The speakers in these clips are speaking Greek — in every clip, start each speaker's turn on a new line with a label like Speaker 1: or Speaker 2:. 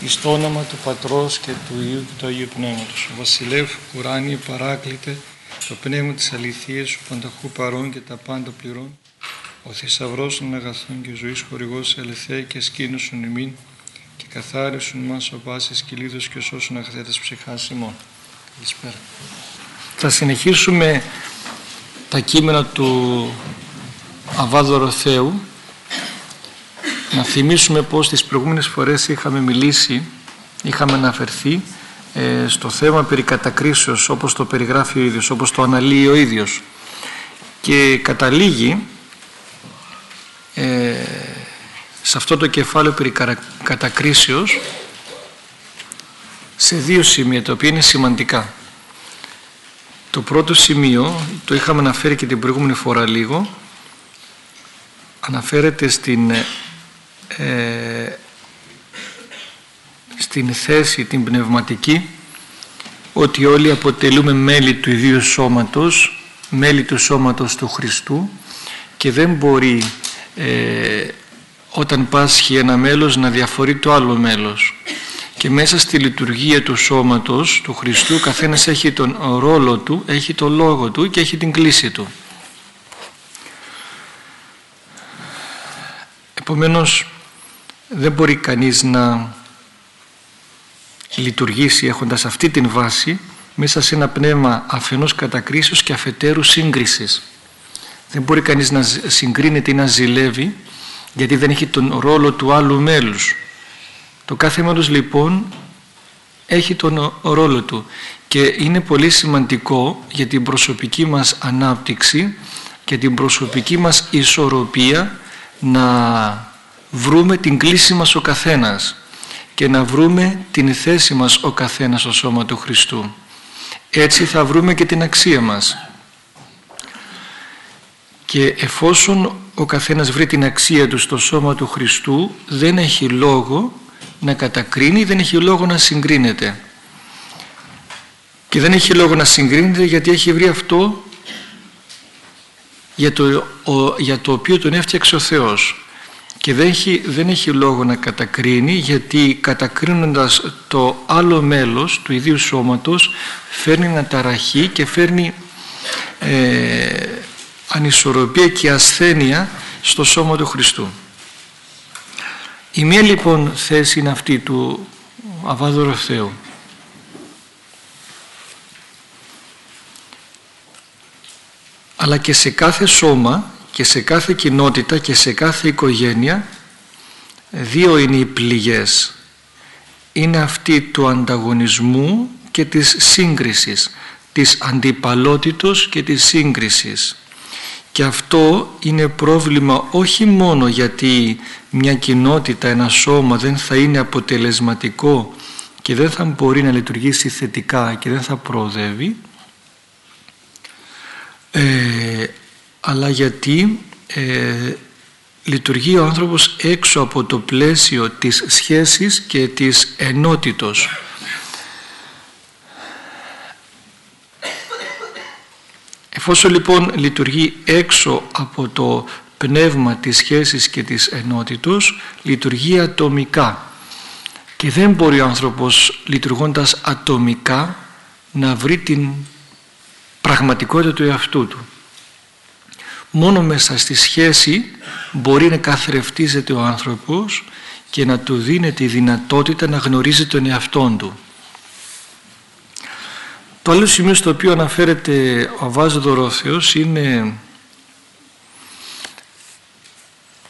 Speaker 1: εις το όνομα του Πατρός και του Υιού και του Αγίου Πνεύματος. Ο Βασιλεύ ουράνιε παράκλητε, το πνεύμα της αληθείας σου πανταχού παρών και τα πάντα πληρών. Ο θησαυρός των αγαθών και ζωής χορηγός ελευθέ και σκήνωσον ημίν και καθάρισον μας ο πάσης κυλίδος και σώσον αγαθέτες ψυχάς ημών. Καλησπέρα. Θα συνεχίσουμε τα κείμενα του Αβάδωρο Θεού να θυμίσουμε πως τις προηγούμενες φορές είχαμε μιλήσει, είχαμε αναφερθεί ε, στο θέμα περί κατακρίσεως όπως το περιγράφει ο ίδιος, όπως το αναλύει ο ίδιος και καταλήγει ε, σε αυτό το κεφάλαιο περί κατακρίσεως σε δύο σημεία τα οποία είναι σημαντικά. Το πρώτο σημείο, το είχαμε αναφέρει και την προηγούμενη φορά λίγο, αναφέρεται στην ε, στην θέση την πνευματική ότι όλοι αποτελούμε μέλη του ιδίου σώματος, μέλη του σώματος του Χριστού και δεν μπορεί ε, όταν πάσχει ένα μέλος να διαφορεί το άλλο μέλος. Και μέσα στη λειτουργία του σώματος του Χριστού καθένας έχει τον ρόλο του, έχει τον λόγο του και έχει την κλίση του. Επομένως δεν μπορεί κανείς να λειτουργήσει έχοντας αυτή την βάση μέσα σε ένα πνεύμα αφενός κατακρίσεως και αφετέρου σύγκρισης. Δεν μπορεί κανείς να συγκρίνεται ή να ζηλεύει γιατί δεν έχει τον ρόλο του άλλου μέλους. Το κάθε μέλος λοιπόν έχει τον ρόλο του και είναι πολύ σημαντικό για την προσωπική μας ανάπτυξη και την προσωπική μας ισορροπία να βρούμε την κλίση μας ο καθένας και να βρούμε την θέση μας ο καθένας στο σώμα του Χριστού. Έτσι θα βρούμε και την αξία μας. Και εφόσον ο καθένας βρει την αξία του στο σώμα του Χριστού δεν έχει λόγο να κατακρίνει, δεν έχει λόγο να συγκρίνεται. Και δεν έχει λόγο να συγκρίνεται γιατί έχει βρει αυτό για το, για το οποίο τον έφτιαξε ο Θεός και δεν έχει, δεν έχει λόγο να κατακρίνει γιατί κατακρίνοντας το άλλο μέλος του ιδίου σώματος φέρνει αναταραχή και φέρνει ε, ανισορροπία και ασθένεια στο σώμα του Χριστού. Η μία λοιπόν θέση είναι αυτή του Αβάδωρου Θεού. Αλλά και σε κάθε σώμα και σε κάθε κοινότητα και σε κάθε οικογένεια δύο είναι οι πληγές. Είναι αυτή του ανταγωνισμού και της σύγκρισης, της αντιπαλότητος και της σύγκρισης. Και αυτό είναι πρόβλημα όχι μόνο γιατί μια κοινότητα, ένα σώμα δεν θα είναι αποτελεσματικό και δεν θα μπορεί να λειτουργήσει θετικά και δεν θα προοδεύει, ε, αλλά γιατί ε, λειτουργεί ο άνθρωπος έξω από το πλαίσιο της σχέσης και της ενότητος. Εφόσον λοιπόν λειτουργεί έξω από το πνεύμα της σχέσης και της ενότητος, λειτουργεί ατομικά. Και δεν μπορεί ο άνθρωπος λειτουργώντας ατομικά να βρει την πραγματικότητα του εαυτού του μόνο μέσα στη σχέση μπορεί να καθρεφτίζεται ο άνθρωπος και να του δίνεται η δυνατότητα να γνωρίζει τον εαυτόν του. Το άλλο σημείο στο οποίο αναφέρεται ο Βάζος Δωρόθεος είναι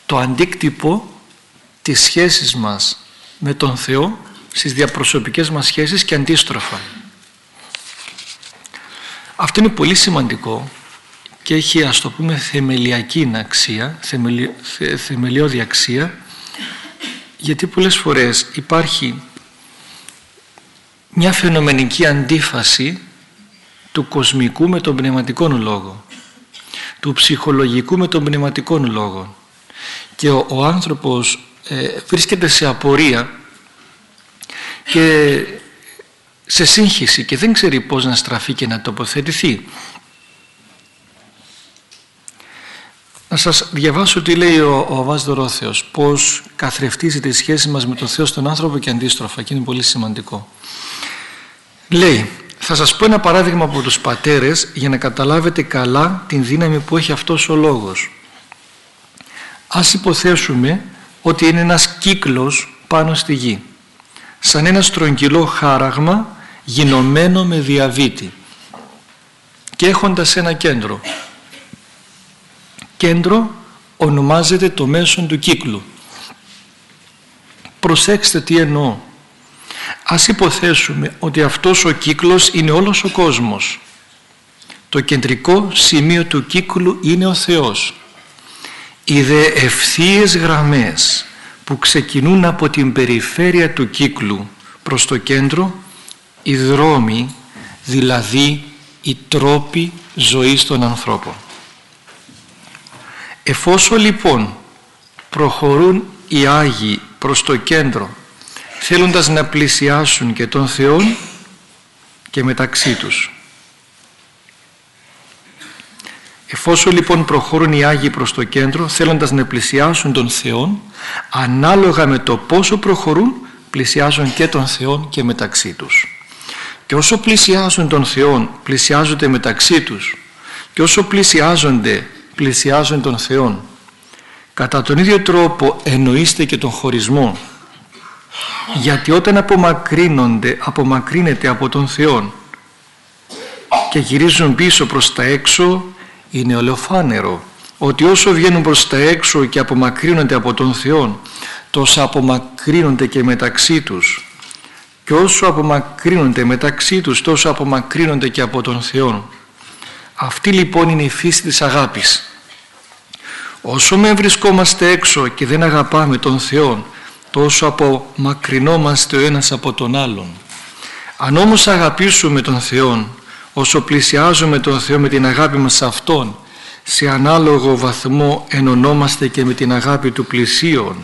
Speaker 1: το αντίκτυπο της σχέσης μας με τον Θεό στις διαπροσωπικές μας σχέσεις και αντίστροφα. Αυτό είναι πολύ σημαντικό και έχει ας το πούμε θεμελιακή αξία, θεμελιώδη αξία γιατί πολλές φορές υπάρχει μια φαινομενική αντίφαση του κοσμικού με τον πνευματικό λόγο του ψυχολογικού με τον πνευματικό λόγο και ο, ο άνθρωπος ε, βρίσκεται σε απορία και σε σύγχυση και δεν ξέρει πώς να στραφεί και να τοποθετηθεί Να σας διαβάσω τι λέει ο, ο Αβάς Δωρόθεος, πώς καθρεφτίζει τη σχέση μας με τον Θεό στον άνθρωπο και αντίστροφα και είναι πολύ σημαντικό. Λέει, θα σας πω ένα παράδειγμα από τους πατέρες για να καταλάβετε καλά την δύναμη που έχει αυτός ο λόγος. Ας υποθέσουμε ότι είναι ένας κύκλος πάνω στη γη, σαν ένα στρογγυλό χάραγμα γινωμένο με διαβήτη και έχοντας ένα κέντρο κέντρο ονομάζεται το μέσον του κύκλου. Προσέξτε τι εννοώ. Ας υποθέσουμε ότι αυτός ο κύκλος είναι όλος ο κόσμος. Το κεντρικό σημείο του κύκλου είναι ο Θεός. Οι δε ευθείες γραμμές που ξεκινούν από την περιφέρεια του κύκλου προς το κέντρο, οι δρόμοι, δηλαδή οι τρόποι ζωής των ανθρώπων. Εφόσον λοιπόν προχωρούν οι Άγιοι προς το κέντρο θέλοντας να πλησιάσουν και τον Θεό και μεταξύ τους. Εφόσον λοιπόν προχωρούν οι Άγιοι προς το κέντρο θέλοντας να πλησιάσουν τον Θεό ανάλογα με το πόσο προχωρούν πλησιάζουν και τον Θεό και μεταξύ τους. Και όσο πλησιάζουν τον Θεό πλησιάζονται μεταξύ τους και όσο πλησιάζονται πλησιάζουν τον Θεό. Κατά τον ίδιο τρόπο εννοείστε και τον χωρισμό. Γιατί όταν απομακρύνονται, απομακρύνεται από τον Θεό και γυρίζουν πίσω προς τα έξω, είναι ολοφάνερο ότι όσο βγαίνουν προς τα έξω και απομακρύνονται από τον Θεό, τόσο απομακρύνονται και μεταξύ τους. Και όσο απομακρύνονται μεταξύ τους, τόσο απομακρύνονται και από τον Θεό. Αυτή λοιπόν είναι η φύση της αγάπης. Όσο με βρισκόμαστε έξω και δεν αγαπάμε τον Θεό, τόσο απομακρυνόμαστε ο ένας από τον άλλον. Αν όμως αγαπήσουμε τον Θεό, όσο πλησιάζουμε τον Θεό με την αγάπη μας σε Αυτόν, σε ανάλογο βαθμό ενωνόμαστε και με την αγάπη του πλησίον.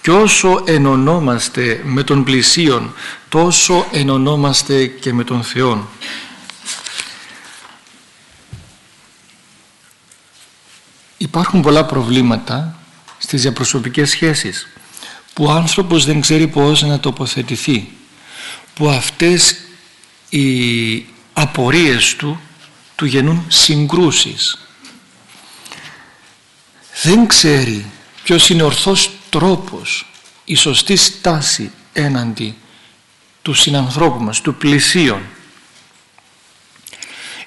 Speaker 1: Και όσο ενωνόμαστε με τον πλησίον, τόσο ενωνόμαστε και με τον Θεό. Υπάρχουν πολλά προβλήματα στις διαπροσωπικές σχέσεις που ο άνθρωπος δεν ξέρει πώς να τοποθετηθεί που αυτές οι απορίες του του γεννούν συγκρούσεις. Δεν ξέρει ποιος είναι ορθός τρόπος η σωστή στάση έναντι του συνανθρώπου μας, του πλησίον.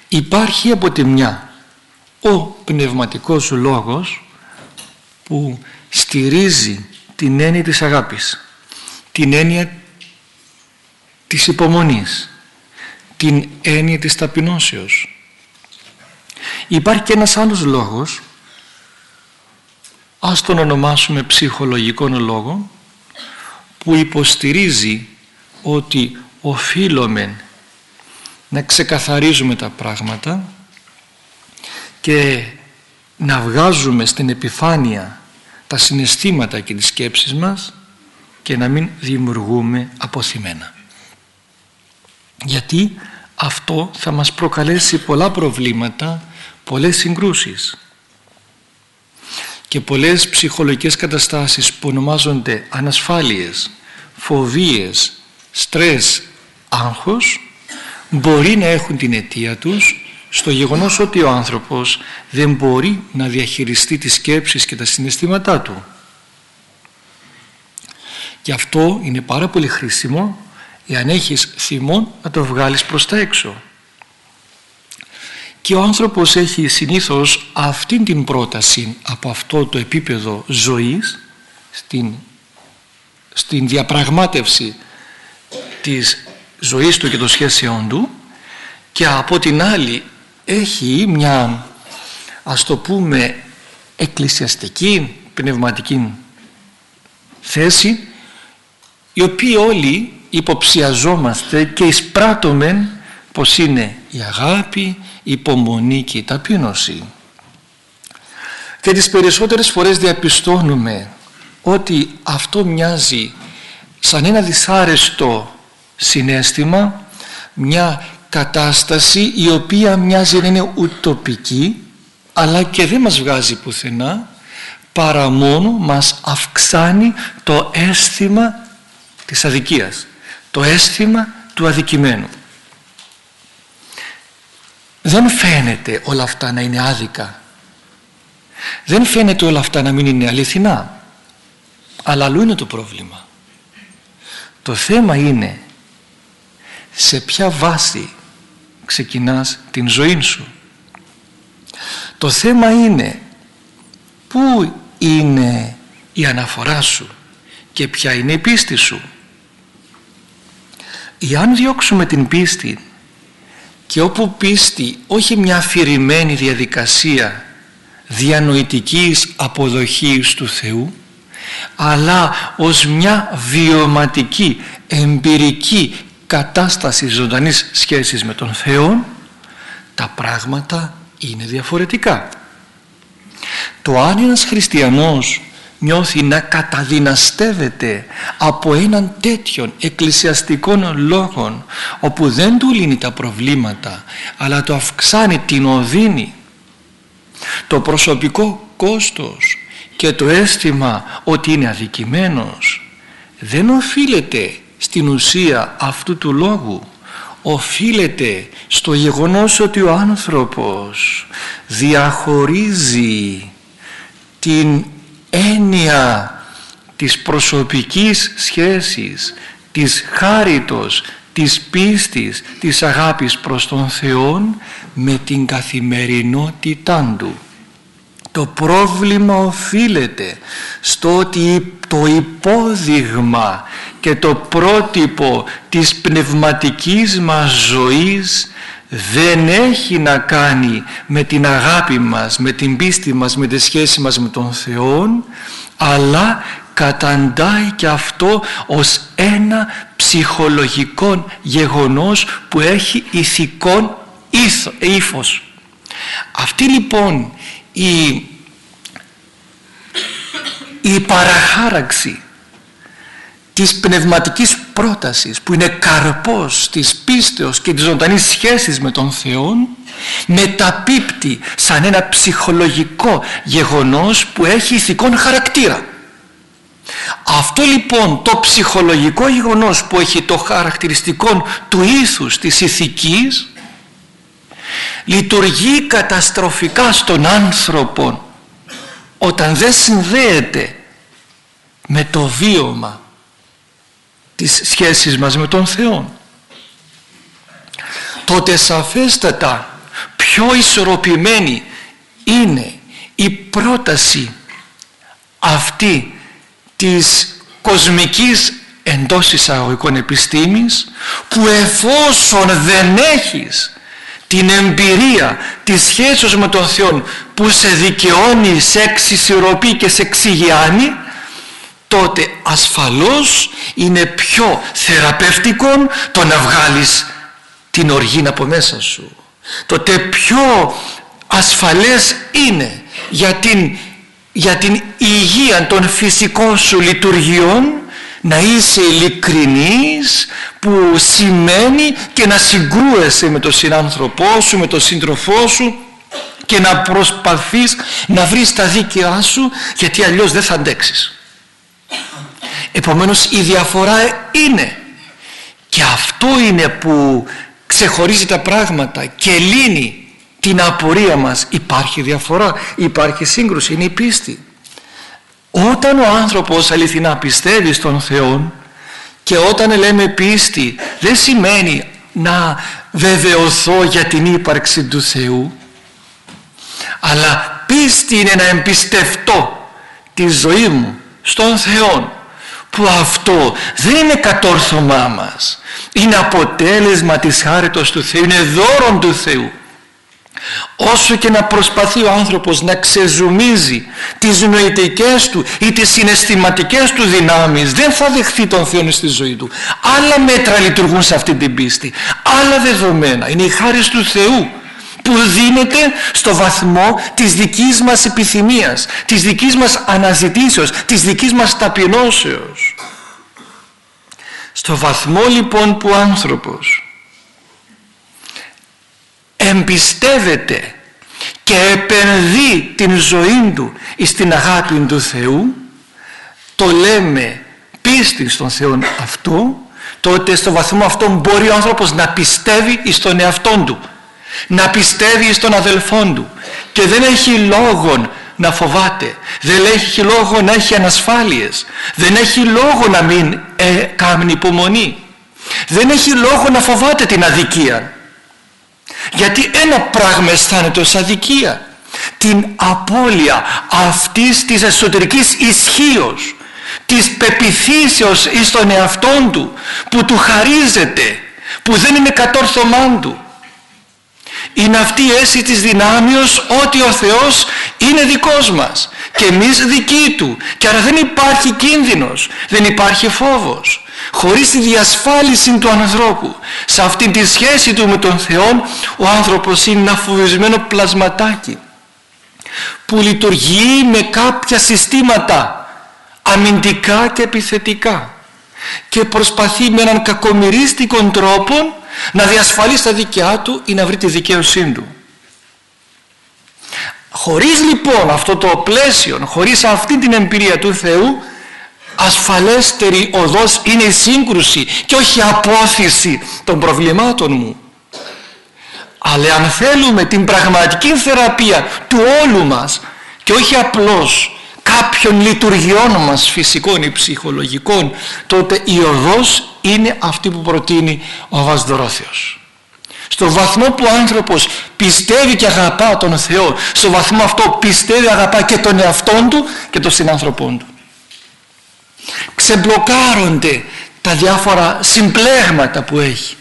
Speaker 1: Υπάρχει από τη μια ο πνευματικός λόγος που στηρίζει την έννοια της αγάπης, την έννοια της υπομονής, την έννοια της ταπεινώσεως. Υπάρχει και ένας άλλος λόγος, ας τον ονομάσουμε ψυχολογικό λόγο, που υποστηρίζει ότι οφείλουμε να ξεκαθαρίζουμε τα πράγματα και να βγάζουμε στην επιφάνεια τα συναισθήματα και τις σκέψεις μας και να μην δημιουργούμε αποθυμένα. Γιατί αυτό θα μας προκαλέσει πολλά προβλήματα, πολλές συγκρούσεις και πολλές ψυχολογικές καταστάσεις που ονομάζονται ανασφάλειες, φοβίες, στρες, άγχος μπορεί να έχουν την αιτία τους στο γεγονός ότι ο άνθρωπος δεν μπορεί να διαχειριστεί τις σκέψεις και τα συναισθήματά του. Και αυτό είναι πάρα πολύ χρήσιμο εάν έχεις θυμό να το βγάλεις προς τα έξω. Και ο άνθρωπος έχει συνήθως αυτή την πρόταση από αυτό το επίπεδο ζωής στην, στην διαπραγμάτευση της ζωής του και των σχέσεών του και από την άλλη έχει μια ας το πούμε εκκλησιαστική πνευματική θέση η οποία όλοι υποψιαζόμαστε και εισπράττουμε πως είναι η αγάπη, η υπομονή και η ταπείνωση. Και τις περισσότερες φορές διαπιστώνουμε ότι αυτό μοιάζει σαν ένα δυσάρεστο συνέστημα, μια κατάσταση η οποία μοιάζει να είναι ουτοπική αλλά και δεν μας βγάζει πουθενά παρά μόνο μας αυξάνει το αίσθημα της αδικίας το αίσθημα του αδικημένου. Δεν φαίνεται όλα αυτά να είναι άδικα. Δεν φαίνεται όλα αυτά να μην είναι αληθινά. Αλλά αλλού είναι το πρόβλημα. Το θέμα είναι σε ποια βάση ξεκινάς την ζωή σου. Το θέμα είναι πού είναι η αναφορά σου και ποια είναι η πίστη σου. Εάν διώξουμε την πίστη και όπου πίστη όχι μια αφηρημένη διαδικασία διανοητικής αποδοχής του Θεού αλλά ως μια βιωματική, εμπειρική κατάσταση ζωντανής σχέσης με τον Θεό τα πράγματα είναι διαφορετικά. Το αν ένας χριστιανός νιώθει να καταδυναστεύεται από έναν τέτοιον εκκλησιαστικών λόγων όπου δεν του λύνει τα προβλήματα αλλά το αυξάνει την οδύνη το προσωπικό κόστος και το αίσθημα ότι είναι αδικημένος δεν οφείλεται στην ουσία αυτού του λόγου οφείλεται στο γεγονός ότι ο άνθρωπος διαχωρίζει την έννοια της προσωπικής σχέσης, της χάριτος, της πίστης, της αγάπης προς τον Θεό με την καθημερινότητά του. Το πρόβλημα οφείλεται στο ότι το υπόδειγμα και το πρότυπο της πνευματικής μας ζωής δεν έχει να κάνει με την αγάπη μας, με την πίστη μας, με τη σχέση μας με τον Θεό αλλά καταντάει και αυτό ως ένα ψυχολογικό γεγονός που έχει ηθικό ύφος. Αυτή λοιπόν η, η παραχάραξη της πνευματικής πρότασης που είναι καρπός της πίστεως και της ζωντανής σχέσης με τον Θεό μεταπίπτει σαν ένα ψυχολογικό γεγονός που έχει ηθικό χαρακτήρα. Αυτό λοιπόν το ψυχολογικό γεγονός που έχει το χαρακτηριστικό του ήθους της ηθικής λειτουργεί καταστροφικά στον άνθρωπο όταν δεν συνδέεται με το βίωμα της σχέσης μας με τον Θεό. Τότε σαφέστατα πιο ισορροπημένη είναι η πρόταση αυτή της κοσμικής εντός εισαγωγικών επιστήμης που εφόσον δεν έχεις την εμπειρία της σχέσης με τον Θεό που σε δικαιώνει, σε εξισορροπεί και σε εξηγιάνει τότε ασφαλώς είναι πιο θεραπευτικό το να βγάλεις την οργή από μέσα σου τότε πιο ασφαλές είναι για την, για την υγεία των φυσικών σου λειτουργιών να είσαι ειλικρινής που σημαίνει και να συγκρούεσαι με τον συνάνθρωπό σου, με τον σύντροφό σου και να προσπαθείς να βρεις τα δίκαιά σου γιατί αλλιώς δεν θα αντέξεις. Επομένως η διαφορά είναι. Και αυτό είναι που ξεχωρίζει τα πράγματα και λύνει την απορία μας. Υπάρχει διαφορά, υπάρχει σύγκρουση, είναι η πίστη. Όταν ο άνθρωπος αληθινά πιστεύει στον Θεό και όταν λέμε πίστη δεν σημαίνει να βεβαιωθώ για την ύπαρξη του Θεού αλλά πίστη είναι να εμπιστευτώ τη ζωή μου στον Θεό που αυτό δεν είναι κατόρθωμά μας. Είναι αποτέλεσμα της χάριτος του Θεού είναι δώρο του Θεού. Όσο και να προσπαθεί ο άνθρωπος να ξεζουμίζει τις νοητικές του ή τις συναισθηματικές του δυνάμεις δεν θα δεχθεί τον Θεό στη ζωή του. Άλλα μέτρα λειτουργούν σε αυτή την πίστη. Άλλα δεδομένα. Είναι η χάρη του Θεού που δίνεται στο βαθμό της δικής μας επιθυμίας της δικής μας αναζητήσεως της δικής μας ταπεινώσεως. Στο βαθμό λοιπόν που ο άνθρωπος εμπιστεύεται και επενδύει την ζωή του στην αγάπη του Θεού το λέμε πίστη στον Θεό αυτό τότε στο βαθμό αυτό μπορεί ο άνθρωπος να πιστεύει στον εαυτόν του να πιστεύει στον αδελφόν του. Και δεν έχει λόγο να φοβάται. Δεν έχει λόγο να έχει ανασφάλειες. Δεν έχει λόγο να μην ε, κάνει υπομονή. Δεν έχει λόγο να φοβάται την αδικία. Γιατί ένα πράγμα αισθάνεται ως αδικία. Την απώλεια αυτής της εσωτερικής ισχύως της πεπιθήσεως εις τον εαυτόν του που του χαρίζεται που δεν είναι κατόρθωμά του είναι αυτή η αίσθηση της δυνάμεως ότι ο Θεός είναι δικός μας και εμείς δικοί Του. Και άρα δεν υπάρχει κίνδυνος, δεν υπάρχει φόβος. Χωρίς τη διασφάλιση του ανθρώπου σε αυτή τη σχέση του με τον Θεό ο άνθρωπος είναι ένα φοβισμένο πλασματάκι που λειτουργεί με κάποια συστήματα αμυντικά και επιθετικά και προσπαθεί με έναν κακομυρίστικο τρόπο να διασφαλίσει τα δικιά του ή να βρει τη δικαίωσή του. Χωρίς λοιπόν αυτό το πλαίσιο, χωρίς αυτή την εμπειρία του Θεού ασφαλέστερη οδός είναι η σύγκρουση και όχι η απόθεση των προβλημάτων μου. Αλλά αν θέλουμε την πραγματική θεραπεία του όλου μας και όχι απλώς κάποιων λειτουργιών μας φυσικών ή ψυχολογικών τότε η οδός είναι αυτή που προτείνει ο Βασδωρόθεος. Στο βαθμό που ο άνθρωπος πιστεύει και αγαπά τον Θεό στο βαθμό αυτό πιστεύει αγαπά και τον εαυτόν του και τον συνάνθρωπό του. Ξεμπλοκάρονται τα διάφορα συμπλέγματα που έχει.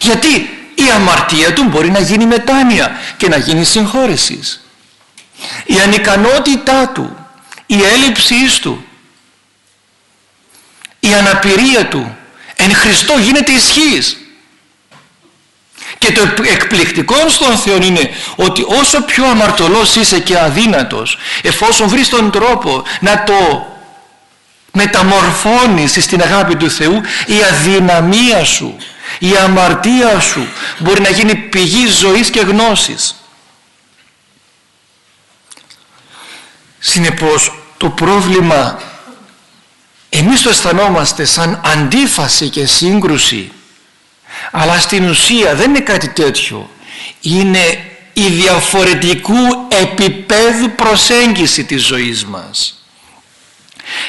Speaker 1: Γιατί η αμαρτία του μπορεί να γίνει μετάνοια και να γίνει συγχώρεσης η ανικανότητά του η έλλειψής του η αναπηρία του εν Χριστώ γίνεται ισχύς και το εκπληκτικό στον Θεό είναι ότι όσο πιο αμαρτωλός είσαι και αδύνατος εφόσον βρεις τον τρόπο να το μεταμορφώνεις στην αγάπη του Θεού η αδυναμία σου η αμαρτία σου μπορεί να γίνει πηγή ζωής και γνώσης. Συνεπώς το πρόβλημα εμείς το αισθανόμαστε σαν αντίφαση και σύγκρουση. Αλλά στην ουσία δεν είναι κάτι τέτοιο. Είναι η διαφορετικού επίπεδου προσέγγιση της ζωής μας.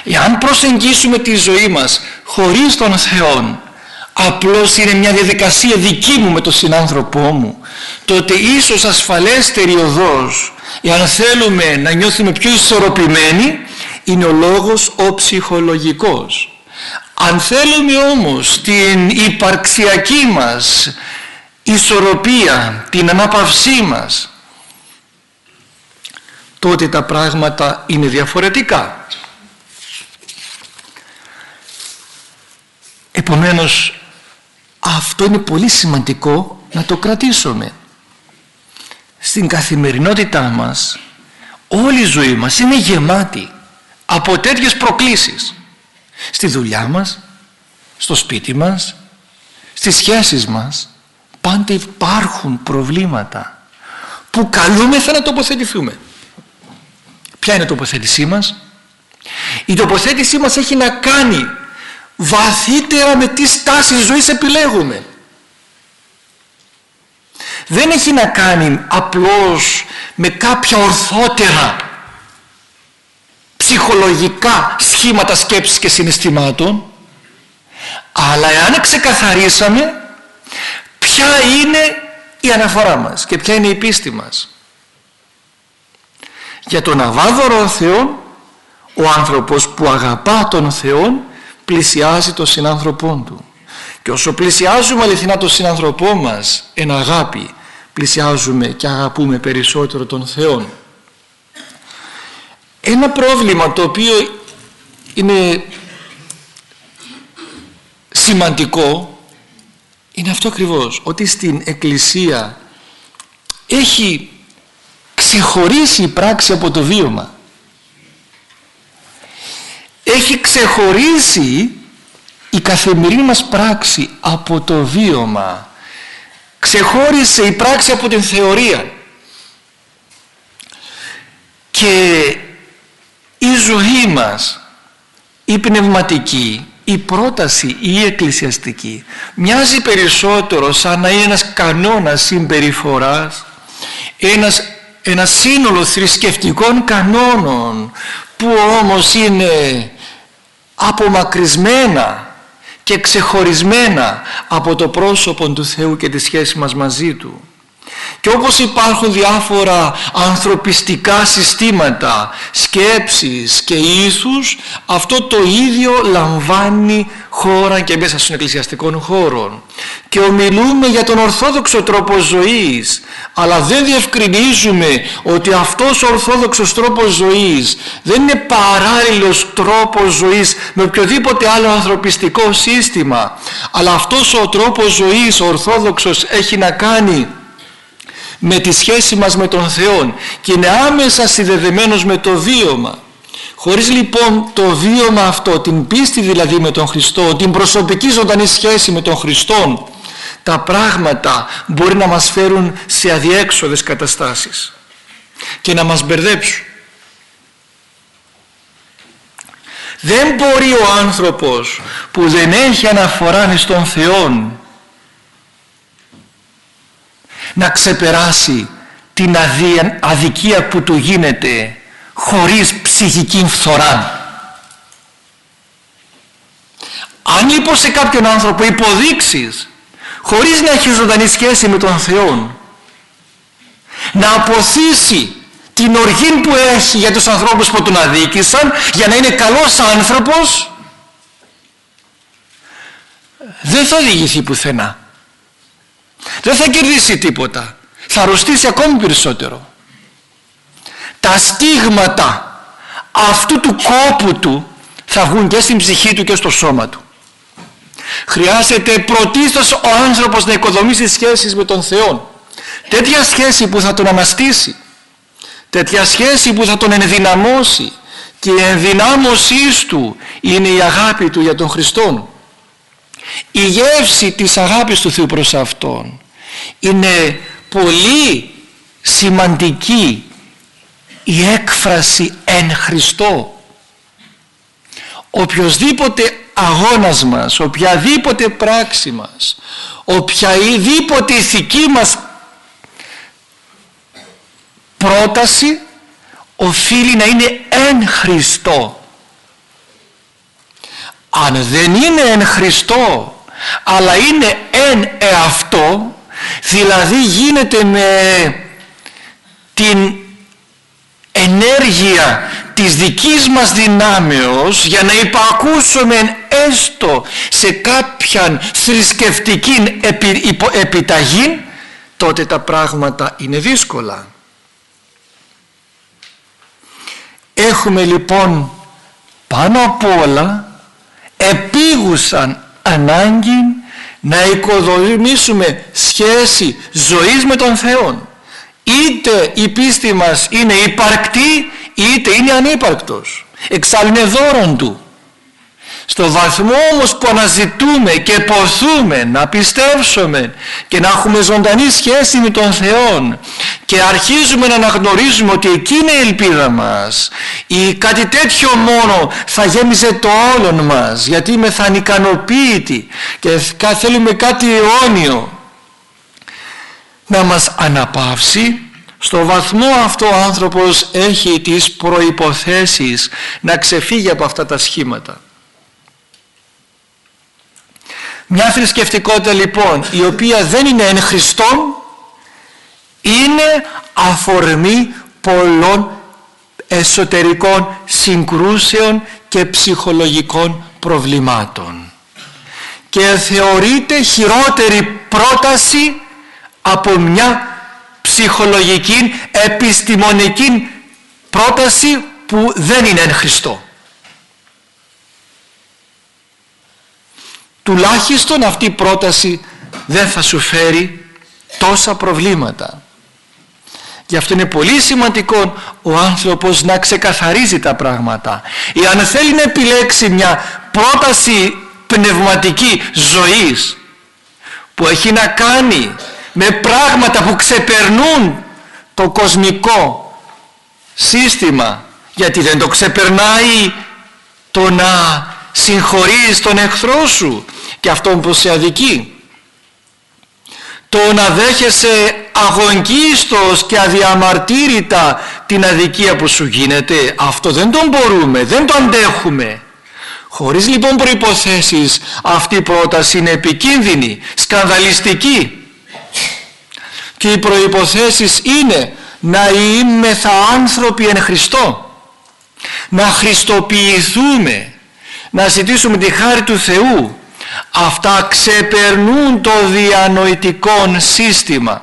Speaker 1: Εάν προσεγγίσουμε τη ζωή μας χωρίς τον Θεό απλώς είναι μια διαδικασία δική μου με τον συνάνθρωπό μου τότε ίσως ασφαλέστερη οδός εάν θέλουμε να νιώθουμε πιο ισορροπημένοι είναι ο λόγος ο ψυχολογικός. Αν θέλουμε όμως την υπαρξιακή μας ισορροπία, την ανάπαυσή μας τότε τα πράγματα είναι διαφορετικά. Επομένως αυτό είναι πολύ σημαντικό να το κρατήσουμε. Στην καθημερινότητά μας όλη η ζωή μας είναι γεμάτη από τέτοιες προκλήσεις. Στη δουλειά μας στο σπίτι μας στις σχέσεις μας πάντα υπάρχουν προβλήματα που καλούμεθα να τοποθετηθούμε. Ποια είναι η τοποθέτησή μας; Η τοποθέτησή μας έχει να κάνει βαθύτερα με τι στάση ζωής επιλέγουμε. Δεν έχει να κάνει απλώς με κάποια ορθότερα ψυχολογικά σχήματα σκέψης και συναισθημάτων αλλά εάν ξεκαθαρίσαμε ποια είναι η αναφορά μας και ποια είναι η πίστη μας για τον αβάδωρο Θεό ο άνθρωπος που αγαπά τον Θεό πλησιάζει τον συνάνθρωπό του και όσο πλησιάζουμε αληθινά τον συνάνθρωπό μας εν αγάπη πλησιάζουμε και αγαπούμε περισσότερο τον Θεό. Ένα πρόβλημα το οποίο είναι σημαντικό είναι αυτό ακριβώς ότι στην Εκκλησία έχει ξεχωρίσει η πράξη από το βίωμα. Έχει ξεχωρίσει η καθημερινή μας πράξη από το βίωμα. Ξεχώρισε η πράξη από την θεωρία. Και η ζωή μας η πνευματική η πρόταση η εκκλησιαστική μοιάζει περισσότερο σαν να είναι ένας κανόνας συμπεριφοράς ένας, ένας σύνολο θρησκευτικών κανόνων που όμως είναι απομακρυσμένα και ξεχωρισμένα από το πρόσωπο του Θεού και τη σχέση μας μαζί Του. Και όπως υπάρχουν διάφορα ανθρωπιστικά συστήματα, σκέψεις και ήθους, αυτό το ίδιο λαμβάνει χώρα και μέσα στον εκκλησιαστικών χώρων. Και ομιλούμε για τον ορθόδοξο τρόπο ζωής, αλλά δεν διευκρινίζουμε ότι αυτός ο ορθόδοξος τρόπος ζωής δεν είναι παράλληλος τρόπος ζωής με οποιοδήποτε άλλο ανθρωπιστικό σύστημα, αλλά αυτός ο τρόπος ζωής ο ορθόδοξος έχει να κάνει με τη σχέση μας με τον Θεό και είναι άμεσα συνδεδεμένος με το βίωμα. Χωρίς λοιπόν το βίωμα αυτό, την πίστη δηλαδή με τον Χριστό, την προσωπική ζωντανή σχέση με τον Χριστό, τα πράγματα μπορεί να μας φέρουν σε αδιέξοδες καταστάσεις και να μας μπερδέψουν. Δεν μπορεί ο άνθρωπος που δεν έχει αναφορά στον Θεό να ξεπεράσει την αδικία που του γίνεται χωρίς ψυχική φθορά. Αν λοιπόν σε κάποιον άνθρωπο υποδείξεις χωρίς να έχει ζωντανή σχέση με τον Θεό να αποθήσει την οργή που έχει για τους ανθρώπους που τον αδίκησαν για να είναι καλός άνθρωπος δεν θα οδηγηθεί πουθενά δεν θα κερδίσει τίποτα. Θα αρρωστήσει ακόμη περισσότερο. Τα στίγματα αυτού του κόπου του θα βγουν και στην ψυχή του και στο σώμα του. Χρειάζεται πρωτίστως ο άνθρωπος να οικοδομήσει σχέσεις με τον Θεό τέτοια σχέση που θα τον αναστήσει. Τέτοια σχέση που θα τον ενδυναμώσει. Και η ενδυνάμωσή του είναι η αγάπη του για τον Χριστό η γεύση της αγάπης του Θεού προς Αυτόν είναι πολύ σημαντική η έκφραση εν Χριστώ οποιοδήποτε αγώνας μας οποιαδήποτε πράξη μας οποιαδήποτε ηθική μας πρόταση οφείλει να είναι εν Χριστώ αν δεν είναι εν Χριστώ αλλά είναι εν εαυτό δηλαδή γίνεται με την ενέργεια της δικής μας δυνάμεως για να υπακούσουμε έστω σε κάποιαν θρησκευτική επιταγή τότε τα πράγματα είναι δύσκολα. Έχουμε λοιπόν πάνω απ' όλα επίγουσαν ανάγκη να οικοδομήσουμε σχέση ζωής με τον Θεό είτε η πίστη μας είναι υπαρκτή είτε είναι ανύπαρκτος. Εξάλλου είναι δώρον του στο βαθμό όμως που αναζητούμε και ποθούμε να πιστεύσουμε και να έχουμε ζωντανή σχέση με τον Θεό και αρχίζουμε να αναγνωρίζουμε ότι εκεί είναι η ελπίδα μας ή κάτι τέτοιο μόνο θα γέμιζε το όλον μας γιατί είμαι θα ανικανοποίητη και θέλουμε κάτι αιώνιο να μας αναπαύσει. Στο βαθμό αυτό ο άνθρωπος έχει τις προϋποθέσεις να ξεφύγει από αυτά τα σχήματα μια θρησκευτικότητα λοιπόν η οποία δεν είναι εν Χριστόν είναι αφορμή πολλών εσωτερικών συγκρούσεων και ψυχολογικών προβλημάτων και θεωρείται χειρότερη πρόταση από μια ψυχολογική επιστημονική πρόταση που δεν είναι εν Χριστώ. Τουλάχιστον αυτή η πρόταση δεν θα σου φέρει τόσα προβλήματα. Γι' αυτό είναι πολύ σημαντικό ο άνθρωπος να ξεκαθαρίζει τα πράγματα. Εάν θέλει να επιλέξει μια πρόταση πνευματική ζωής που έχει να κάνει με πράγματα που ξεπερνούν το κοσμικό σύστημα γιατί δεν το ξεπερνάει το να συγχωρείς τον εχθρό σου και αυτόν που σε αδικεί. Το να δέχεσαι αγωνκίστος και αδιαμαρτύρητα την αδικία που σου γίνεται αυτό δεν τον μπορούμε, δεν το αντέχουμε. Χωρίς λοιπόν προϋποθέσεις αυτή η πρόταση είναι επικίνδυνη, σκανδαλιστική. Και οι προϋποθέσεις είναι να είμεθα άνθρωποι εν Χριστώ. Να χριστοποιηθούμε. Να ζητήσουμε τη χάρη του Θεού αυτά ξεπερνούν το διανοητικό σύστημα.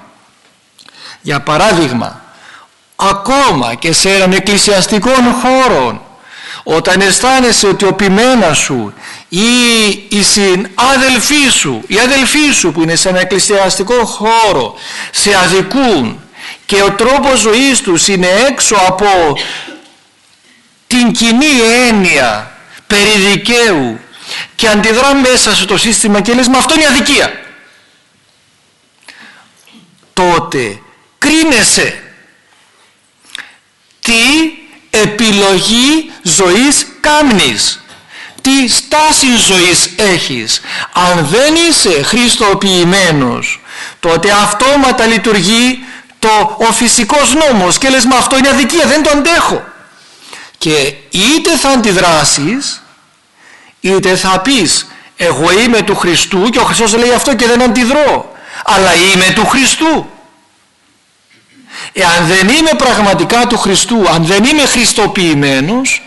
Speaker 1: Για παράδειγμα ακόμα και σε έναν εκκλησιαστικό χώρο όταν αισθάνεσαι ότι ο ποιμένα σου ή η συνάδελφή σου η αδελφή σου που είναι σε ένα εκκλησιαστικό χώρο σε αδικούν και ο τρόπος ζωής τους είναι έξω από την κοινή έννοια περί δικαίου και αντιδρά μέσα στο σύστημα και λες «Μα αυτό είναι αδικία». Τότε κρίνεσαι τι επιλογή ζωής κάμνης τι στάση ζωής έχεις αν δεν είσαι χριστοποιημένος τότε αυτόματα λειτουργεί το, ο φυσικός νόμος και λες μα αυτό είναι αδικία δεν το αντέχω και είτε θα αντιδράσεις είτε θα πεις εγώ είμαι του Χριστού και ο Χριστός λέει αυτό και δεν αντιδρώ αλλά είμαι του Χριστού. Εάν δεν είμαι πραγματικά του Χριστού αν δεν είμαι χριστοποιημένος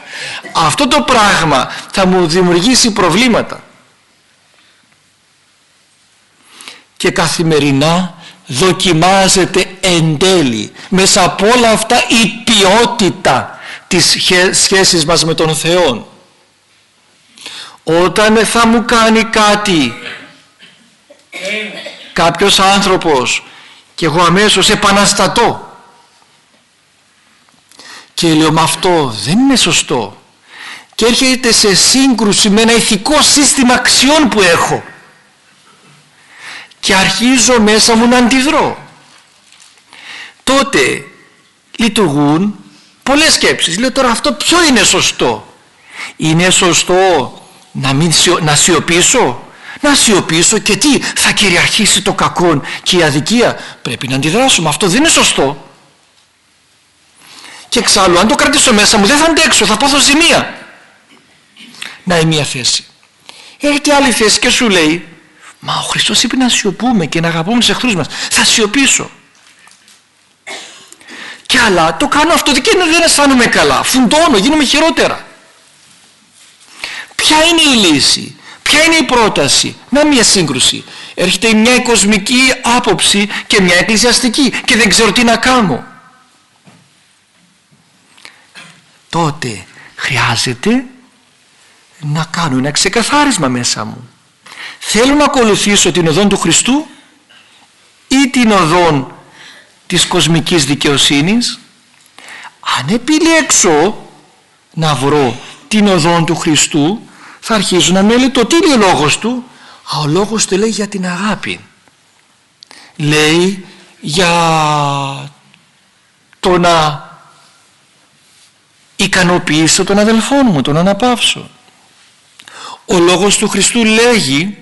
Speaker 1: αυτό το πράγμα θα μου δημιουργήσει προβλήματα. Και καθημερινά δοκιμάζεται εν τέλει μέσα από όλα αυτά η ποιότητα της σχέσης μας με τον Θεό όταν θα μου κάνει κάτι κάποιος άνθρωπος και εγώ αμέσως επαναστατώ. Και λέω με αυτό δεν είναι σωστό και έρχεται σε σύγκρουση με ένα ηθικό σύστημα αξιών που έχω. Και αρχίζω μέσα μου να αντιδρώ. Τότε λειτουργούν πολλές σκέψεις. Λέω τώρα αυτό ποιο είναι σωστό; Είναι σωστό να, μην, να σιωπήσω; Να σιωπήσω και τι θα κυριαρχήσει το κακό και η αδικία. Πρέπει να αντιδράσουμε αυτό δεν είναι σωστό. Και εξάλλου αν το κρατήσω μέσα μου δεν θα αντέξω θα πάθω ζημία. Να η μία θέση. Έρχεται άλλη θέση και σου λέει μα ο Χριστός είπε να σιωπούμε και να αγαπούμε τους εχθρούς μας. Θα σιωπήσω και αλλά το κάνω αυτό και δεν αισθάνομαι καλά. Φουντώνω, γίνομαι χειρότερα ποια είναι η λύση; Ποια είναι η πρόταση; Να μια σύγκρουση. Έρχεται μια κοσμική άποψη και μια εκκλησιαστική και δεν ξέρω τι να κάνω. Τότε χρειάζεται να κάνω ένα ξεκαθάρισμα μέσα μου. Θέλω να ακολουθήσω την οδόν του Χριστού ή την οδόν της κοσμικής δικαιοσύνης. Αν επιλέξω να βρω την οδόν του Χριστού θα αρχίζω να μελετώ τι είναι ο λόγος του Α, ο λόγος του λέει για την αγάπη λέει για το να ικανοποιήσω τον αδελφό μου, τον αναπαύσω ο λόγος του Χριστού λέγει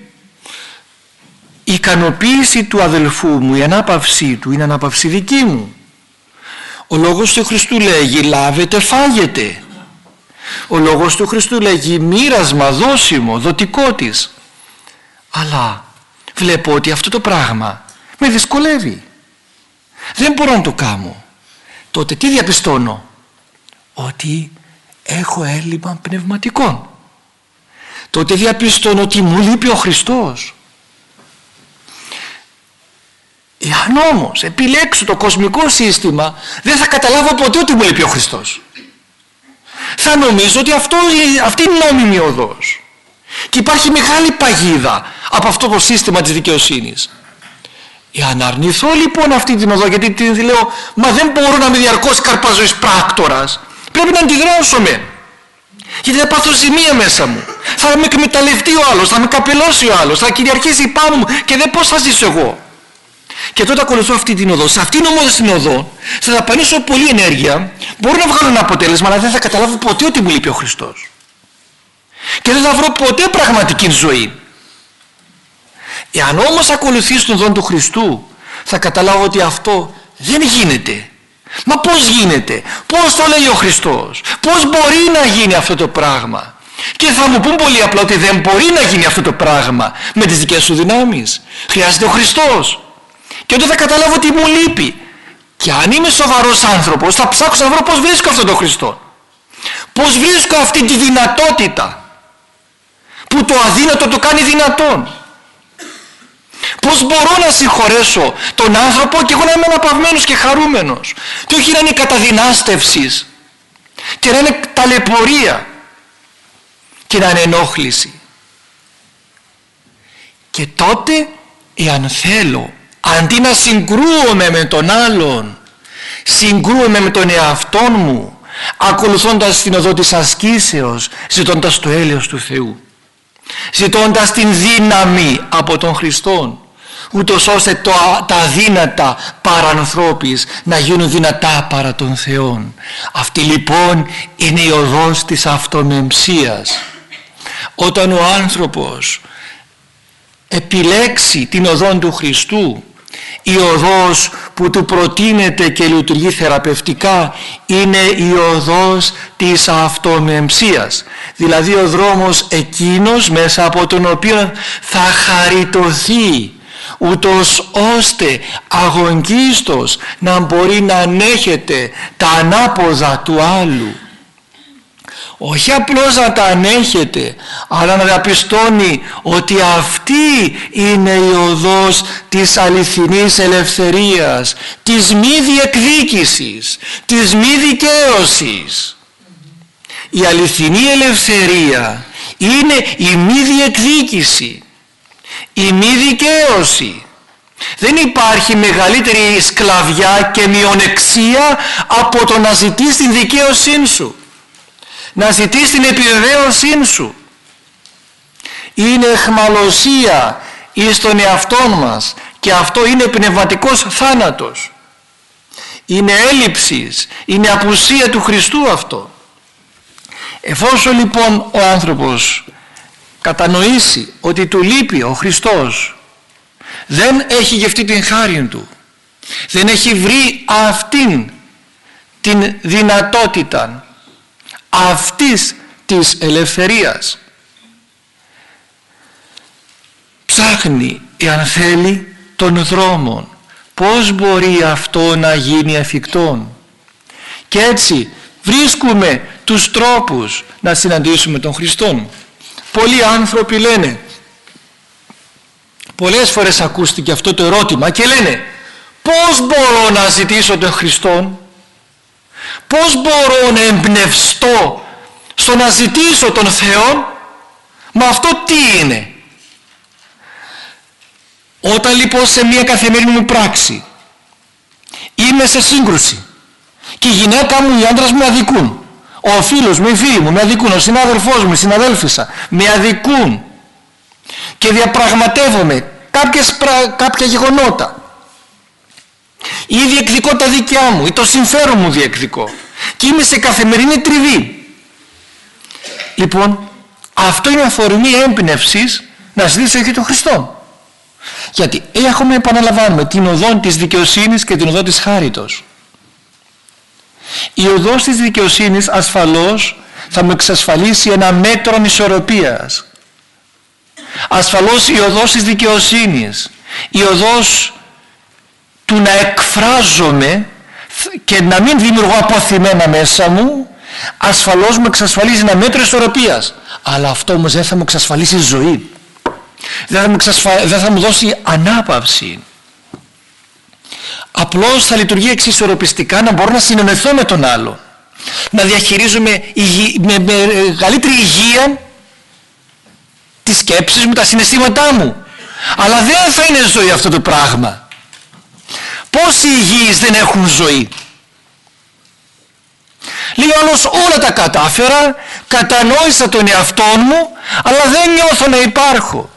Speaker 1: η ικανοποίηση του αδελφού μου, η ανάπαυσή του είναι ανάπαυση δική μου. Ο λόγος του Χριστού λέγει λάβετε φάγετε. Ο λόγος του Χριστού λέγει μοίρασμα, δώσιμο, δοτικό της. Αλλά βλέπω ότι αυτό το πράγμα με δυσκολεύει. Δεν μπορώ να το κάνω. Τότε τι διαπιστώνω; Ότι έχω έλλειμμα πνευματικών τότε διαπιστώνω ότι μου λείπει ο Χριστός εάν όμως επιλέξω το κοσμικό σύστημα δεν θα καταλάβω ποτέ ότι μου λείπει ο Χριστός θα νομίζω ότι αυτό, αυτή είναι η νόμιμη οδός και υπάρχει μεγάλη παγίδα από αυτό το σύστημα της δικαιοσύνης Εάν αρνηθώ λοιπόν αυτή την οδό γιατί την λέω μα δεν μπορώ να είμαι διαρκώς καρπαζοής πράκτορας πρέπει να αντιδράσω με γιατί θα πάθω ζημία μέσα μου. Θα με εκμεταλλευτεί ο άλλος, θα με καπελώσει ο άλλος, θα κυριαρχήσει πάνω μου και δεν πώς θα ζήσω εγώ. Και τότε ακολουθώ αυτή την οδό. Σε αυτήν όμως την οδό θα δαπανίσω πολλή ενέργεια, μπορώ να βγάλω ένα αποτέλεσμα, αλλά δεν θα καταλάβω ποτέ ότι μου λείπει ο Χριστός. Και δεν θα βρω ποτέ πραγματική ζωή. Εάν όμως ακολουθήσω τον δόν του Χριστού, θα καταλάβω ότι αυτό δεν γίνεται. Μα πώς γίνεται, πώς το λέει ο Χριστός, πώς μπορεί να γίνει αυτό το πράγμα; Και θα μου πούν πολύ απλά ότι δεν μπορεί να γίνει αυτό το πράγμα με τις δικές σου δυνάμεις. Χρειάζεται ο Χριστός. Και όταν θα καταλάβω ότι μου λείπει. Και αν είμαι σοβαρός άνθρωπος θα ψάξω να βρω πώς βρίσκω αυτό το Χριστό. Πώς βρίσκω αυτή τη δυνατότητα που το αδύνατο το κάνει δυνατόν. Πώς μπορώ να συγχωρέσω τον άνθρωπο και εγώ να είμαι αναπαυμένος και χαρούμενος. Και όχι να είναι καταδυνάστευσης και να είναι ταλαιπωρία και να είναι ενόχληση. Και τότε εάν θέλω αντί να συγκρούομαι με τον άλλον συγκρούομαι με τον εαυτό μου ακολουθώντας την οδό της ασκήσεως ζητώντας το έλεος του Θεού ζητώντας την δύναμη από τον Χριστόν ούτως ώστε το, τα αδύνατα παρανθρώπης να γίνουν δυνατά παρά τον Θεόν. Αυτή λοιπόν είναι η οδός της αυτομεμψίας. Όταν ο άνθρωπος επιλέξει την οδόν του Χριστού η οδός που του προτείνεται και λειτουργεί θεραπευτικά είναι η οδός της αυτομεμψίας. Δηλαδή ο δρόμος εκείνος μέσα από τον οποίο θα χαριτωθεί ούτως ώστε αγωνγίστος να μπορεί να ανέχεται τα ανάποδα του άλλου όχι απλώς να τα ανέχεται αλλά να διαπιστώνει ότι αυτή είναι η οδός της αληθινής ελευθερίας της μη διεκδίκησης της μη δικαίωσης. Η αληθινή ελευθερία είναι η μη διεκδίκηση η μη δικαίωση. Δεν υπάρχει μεγαλύτερη σκλαβιά και μειονεξία από το να ζητείς την δικαίωσή σου να ζητείς την επιβεβαίωσή σου. Είναι εχμαλωσία εις τον εαυτό μας και αυτό είναι πνευματικός θάνατος. Είναι έλλειψης είναι απουσία του Χριστού αυτό. Εφόσον λοιπόν ο άνθρωπος κατανοήσει ότι του λείπει ο Χριστός δεν έχει γευτεί την χάρη του δεν έχει βρει αυτήν την δυνατότητα αυτής της ελευθερίας. Ψάχνει εάν θέλει των δρόμων πως μπορεί αυτό να γίνει εφικτόν. Και έτσι βρίσκουμε τους τρόπους να συναντήσουμε τον Χριστόν. Πολλοί άνθρωποι λένε πολλές φορές ακούστηκε αυτό το ερώτημα και λένε πως μπορώ να ζητήσω τον Χριστόν; Πώς μπορώ να εμπνευστώ στο να ζητήσω τον Θεό; Μα αυτό τι είναι; Όταν λοιπόν σε μια καθημερινή μου πράξη Είμαι σε σύγκρουση Και η γυναίκα μου, οι άντρας με αδικούν Ο φίλος μου, οι φίλοι μου με αδικούν Ο συνάδελφός μου, η συναδέλφισσα με αδικούν Και διαπραγματεύομαι κάποιες, κάποια γεγονότα ή διεκδικώ τα δίκαιά μου ή το συμφέρον μου διεκδικώ. Και είμαι σε καθημερινή τριβή. Λοιπόν αυτό είναι αφορμή έμπνευσης να ζητήσω και τον Χριστό. Γιατί έχουμε επαναλαμβάνουμε την οδόν της δικαιοσύνης και την οδόν της χάριτος. Η οδός της δικαιοσύνης ασφαλώς θα μου εξασφαλίσει ένα μέτρο ισορροπίας ασφαλώς η οδός της δικαιοσύνης η οδός του να εκφράζομαι και να μην δημιουργώ αποθυμένα μέσα μου ασφαλώς μου εξασφαλίζει ένα μέτρο ισορροπίας. Αλλά αυτό όμως δεν θα μου εξασφαλίσει ζωή. Δεν θα μου, δεν θα μου δώσει ανάπαυση. Απλώς θα λειτουργεί εξισορροπιστικά να μπορώ να συνενεθώ με τον άλλο. Να διαχειρίζομαι με μεγαλύτερη υγεία τις σκέψεις μου, τα συναισθήματά μου. Αλλά δεν θα είναι ζωή αυτό το πράγμα Πόσοι υγιείς δεν έχουν ζωή. Λέει όλος όλα τα κατάφερα, κατανόησα τον εαυτό μου, αλλά δεν νιώθω να υπάρχω.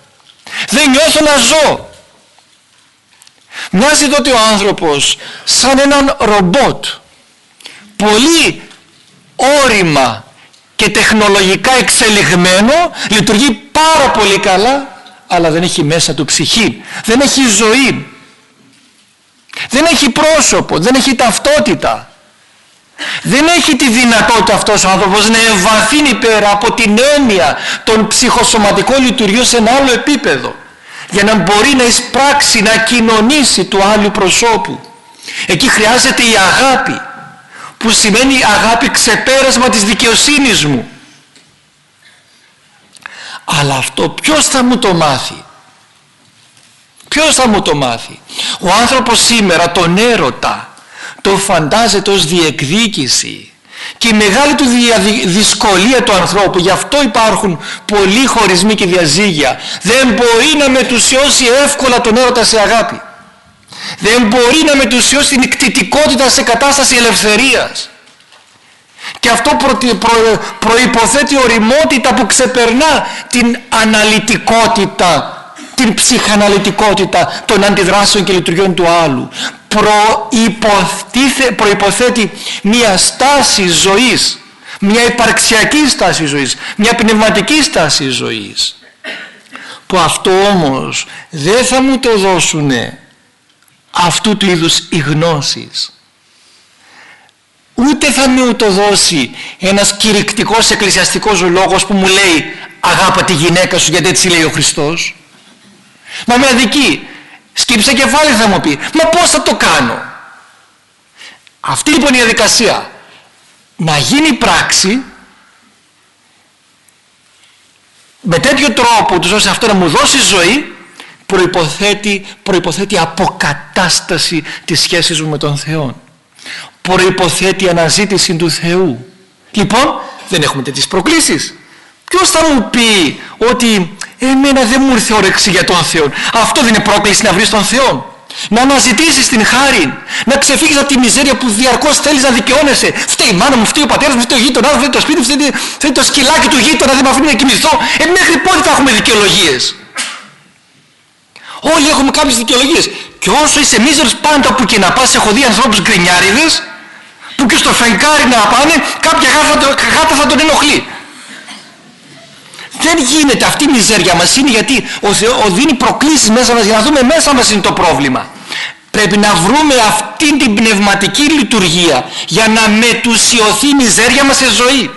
Speaker 1: Δεν νιώθω να ζω. Μοιάζει τότε ο άνθρωπος σαν έναν ρομπότ. Πολύ όρημα και τεχνολογικά εξελιγμένο, λειτουργεί πάρα πολύ καλά, αλλά δεν έχει μέσα του ψυχή, δεν έχει ζωή, δεν έχει πρόσωπο, δεν έχει ταυτότητα. Δεν έχει τη δυνατότητα αυτός ο άνθρωπος να ευαθύνει πέρα από την έννοια των ψυχοσωματικών λειτουργιών σε ένα άλλο επίπεδο για να μπορεί να εισπράξει, να κοινωνήσει του άλλου προσώπου. Εκεί χρειάζεται η αγάπη που σημαίνει αγάπη ξεπέρασμα της δικαιοσύνης μου. Αλλά αυτό ποιος θα μου το μάθει; Ποιος θα μου το μάθει; Ο άνθρωπος σήμερα τον έρωτα το φαντάζεται ως διεκδίκηση. Και η μεγάλη του δυσκολία του ανθρώπου γι' αυτό υπάρχουν πολλοί χωρισμοί και διαζύγια. Δεν μπορεί να μετουσιώσει εύκολα τον έρωτα σε αγάπη. Δεν μπορεί να μετουσιώσει την εκτιτικότητα σε κατάσταση ελευθερίας. Και αυτό προ, προ, προϋποθέτει οριμότητα που ξεπερνά την αναλυτικότητα την ψυχαναλυτικότητα των αντιδράσεων και λειτουργιών του άλλου. Προϋποθέτει μια στάση ζωής μια υπαρξιακή στάση ζωής μια πνευματική στάση ζωής. Που αυτό όμως δεν θα μου το δώσουνε αυτού του είδους οι γνώσεις. Ούτε θα μου το δώσει ένας κηρυκτικός εκκλησιαστικός λόγος που μου λέει αγάπα τη γυναίκα σου γιατί έτσι λέει ο Χριστός μα με αδική σκύψε κεφάλι θα μου πει. Μα πως θα το κάνω; Αυτή λοιπόν η διαδικασία. Να γίνει πράξη με τέτοιο τρόπο τους ώστε αυτό να μου δώσει ζωή προϋποθέτει, προϋποθέτει αποκατάσταση της σχέσης μου με τον Θεό προϋποθέτει αναζήτηση του Θεού. Λοιπόν δεν έχουμε τέτοιες προκλήσεις. Ποιος θα μου πει ότι εμένα δεν μου ήρθε όρεξη για τον Θεό αυτό δεν είναι πρόκληση να βρεις τον Θεό να αναζητήσεις την χάρη, να ξεφύγεις από τη μιζέρια που διαρκώς θέλεις να δικαιώνεσαι. Φταίει η μάνα μου, φταίει ο πατέρας μου, φταίει ο γείτονάς μου, φταίει το σπίτι μου, φταίει, φταίει το σκυλάκι του γείτονα, δεν με αφήνει να κοιμηθώ. Ε, μέχρι πότε θα έχουμε δικαιολογίες; Όλοι έχουμε κάποιες δικαιολογίες. Και όσο είσαι μίζερος πάντα που και να πας, έχω δει ανθρώπους γκρινιάριδες, που και στο φεγγάρι να πάνε, κάποια γάτα θα τον ενοχλεί. Δεν γίνεται αυτή η μιζέρια μας είναι γιατί ο Θεός δίνει προκλήσεις μέσα μας για να δούμε μέσα μας είναι το πρόβλημα. Πρέπει να βρούμε αυτή την πνευματική λειτουργία για να μετουσιωθεί η μιζέρια μας σε ζωή.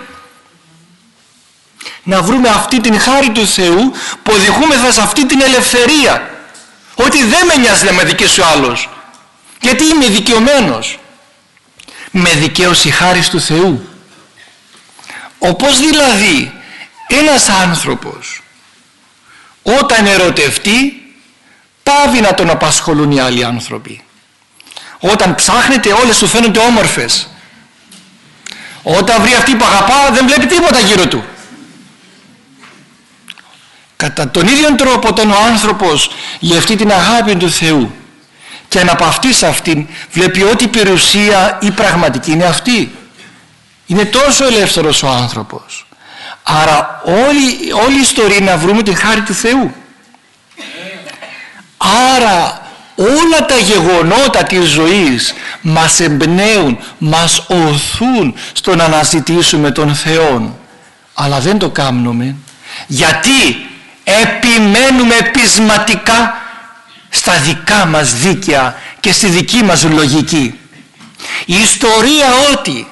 Speaker 1: Να βρούμε αυτή την χάρη του Θεού που οδηγούμεθα σε αυτή την ελευθερία. Ότι δεν με νοιάζει να με δικαίσει ο άλλος. Γιατί είμαι δικαιωμένος. Με δικαίωση χάρης του Θεού. Όπως δηλαδή ένας άνθρωπος όταν ερωτευτεί πάβει να τον απασχολούν οι άλλοι άνθρωποι. Όταν ψάχνεται όλες του φαίνονται όμορφες. Όταν βρει αυτή που αγαπά δεν βλέπει τίποτα γύρω του. Κατά τον ίδιο τρόπο όταν ο άνθρωπος αυτή την αγάπη του Θεού και αναπαυτεί σε αυτήν βλέπει ότι η περιουσία η πραγματική είναι αυτή είναι τόσο ελεύθερος ο άνθρωπος Άρα όλη, όλη η ιστορία είναι να βρούμε την χάρη του Θεού. Άρα όλα τα γεγονότα της ζωής μας εμπνέουν, μας οθούν στο να αναζητήσουμε τον Θεό. Αλλά δεν το κάνουμε. Γιατί επιμένουμε πεισματικά στα δικά μας δίκαια και στη δική μας λογική. Η ιστορία ότι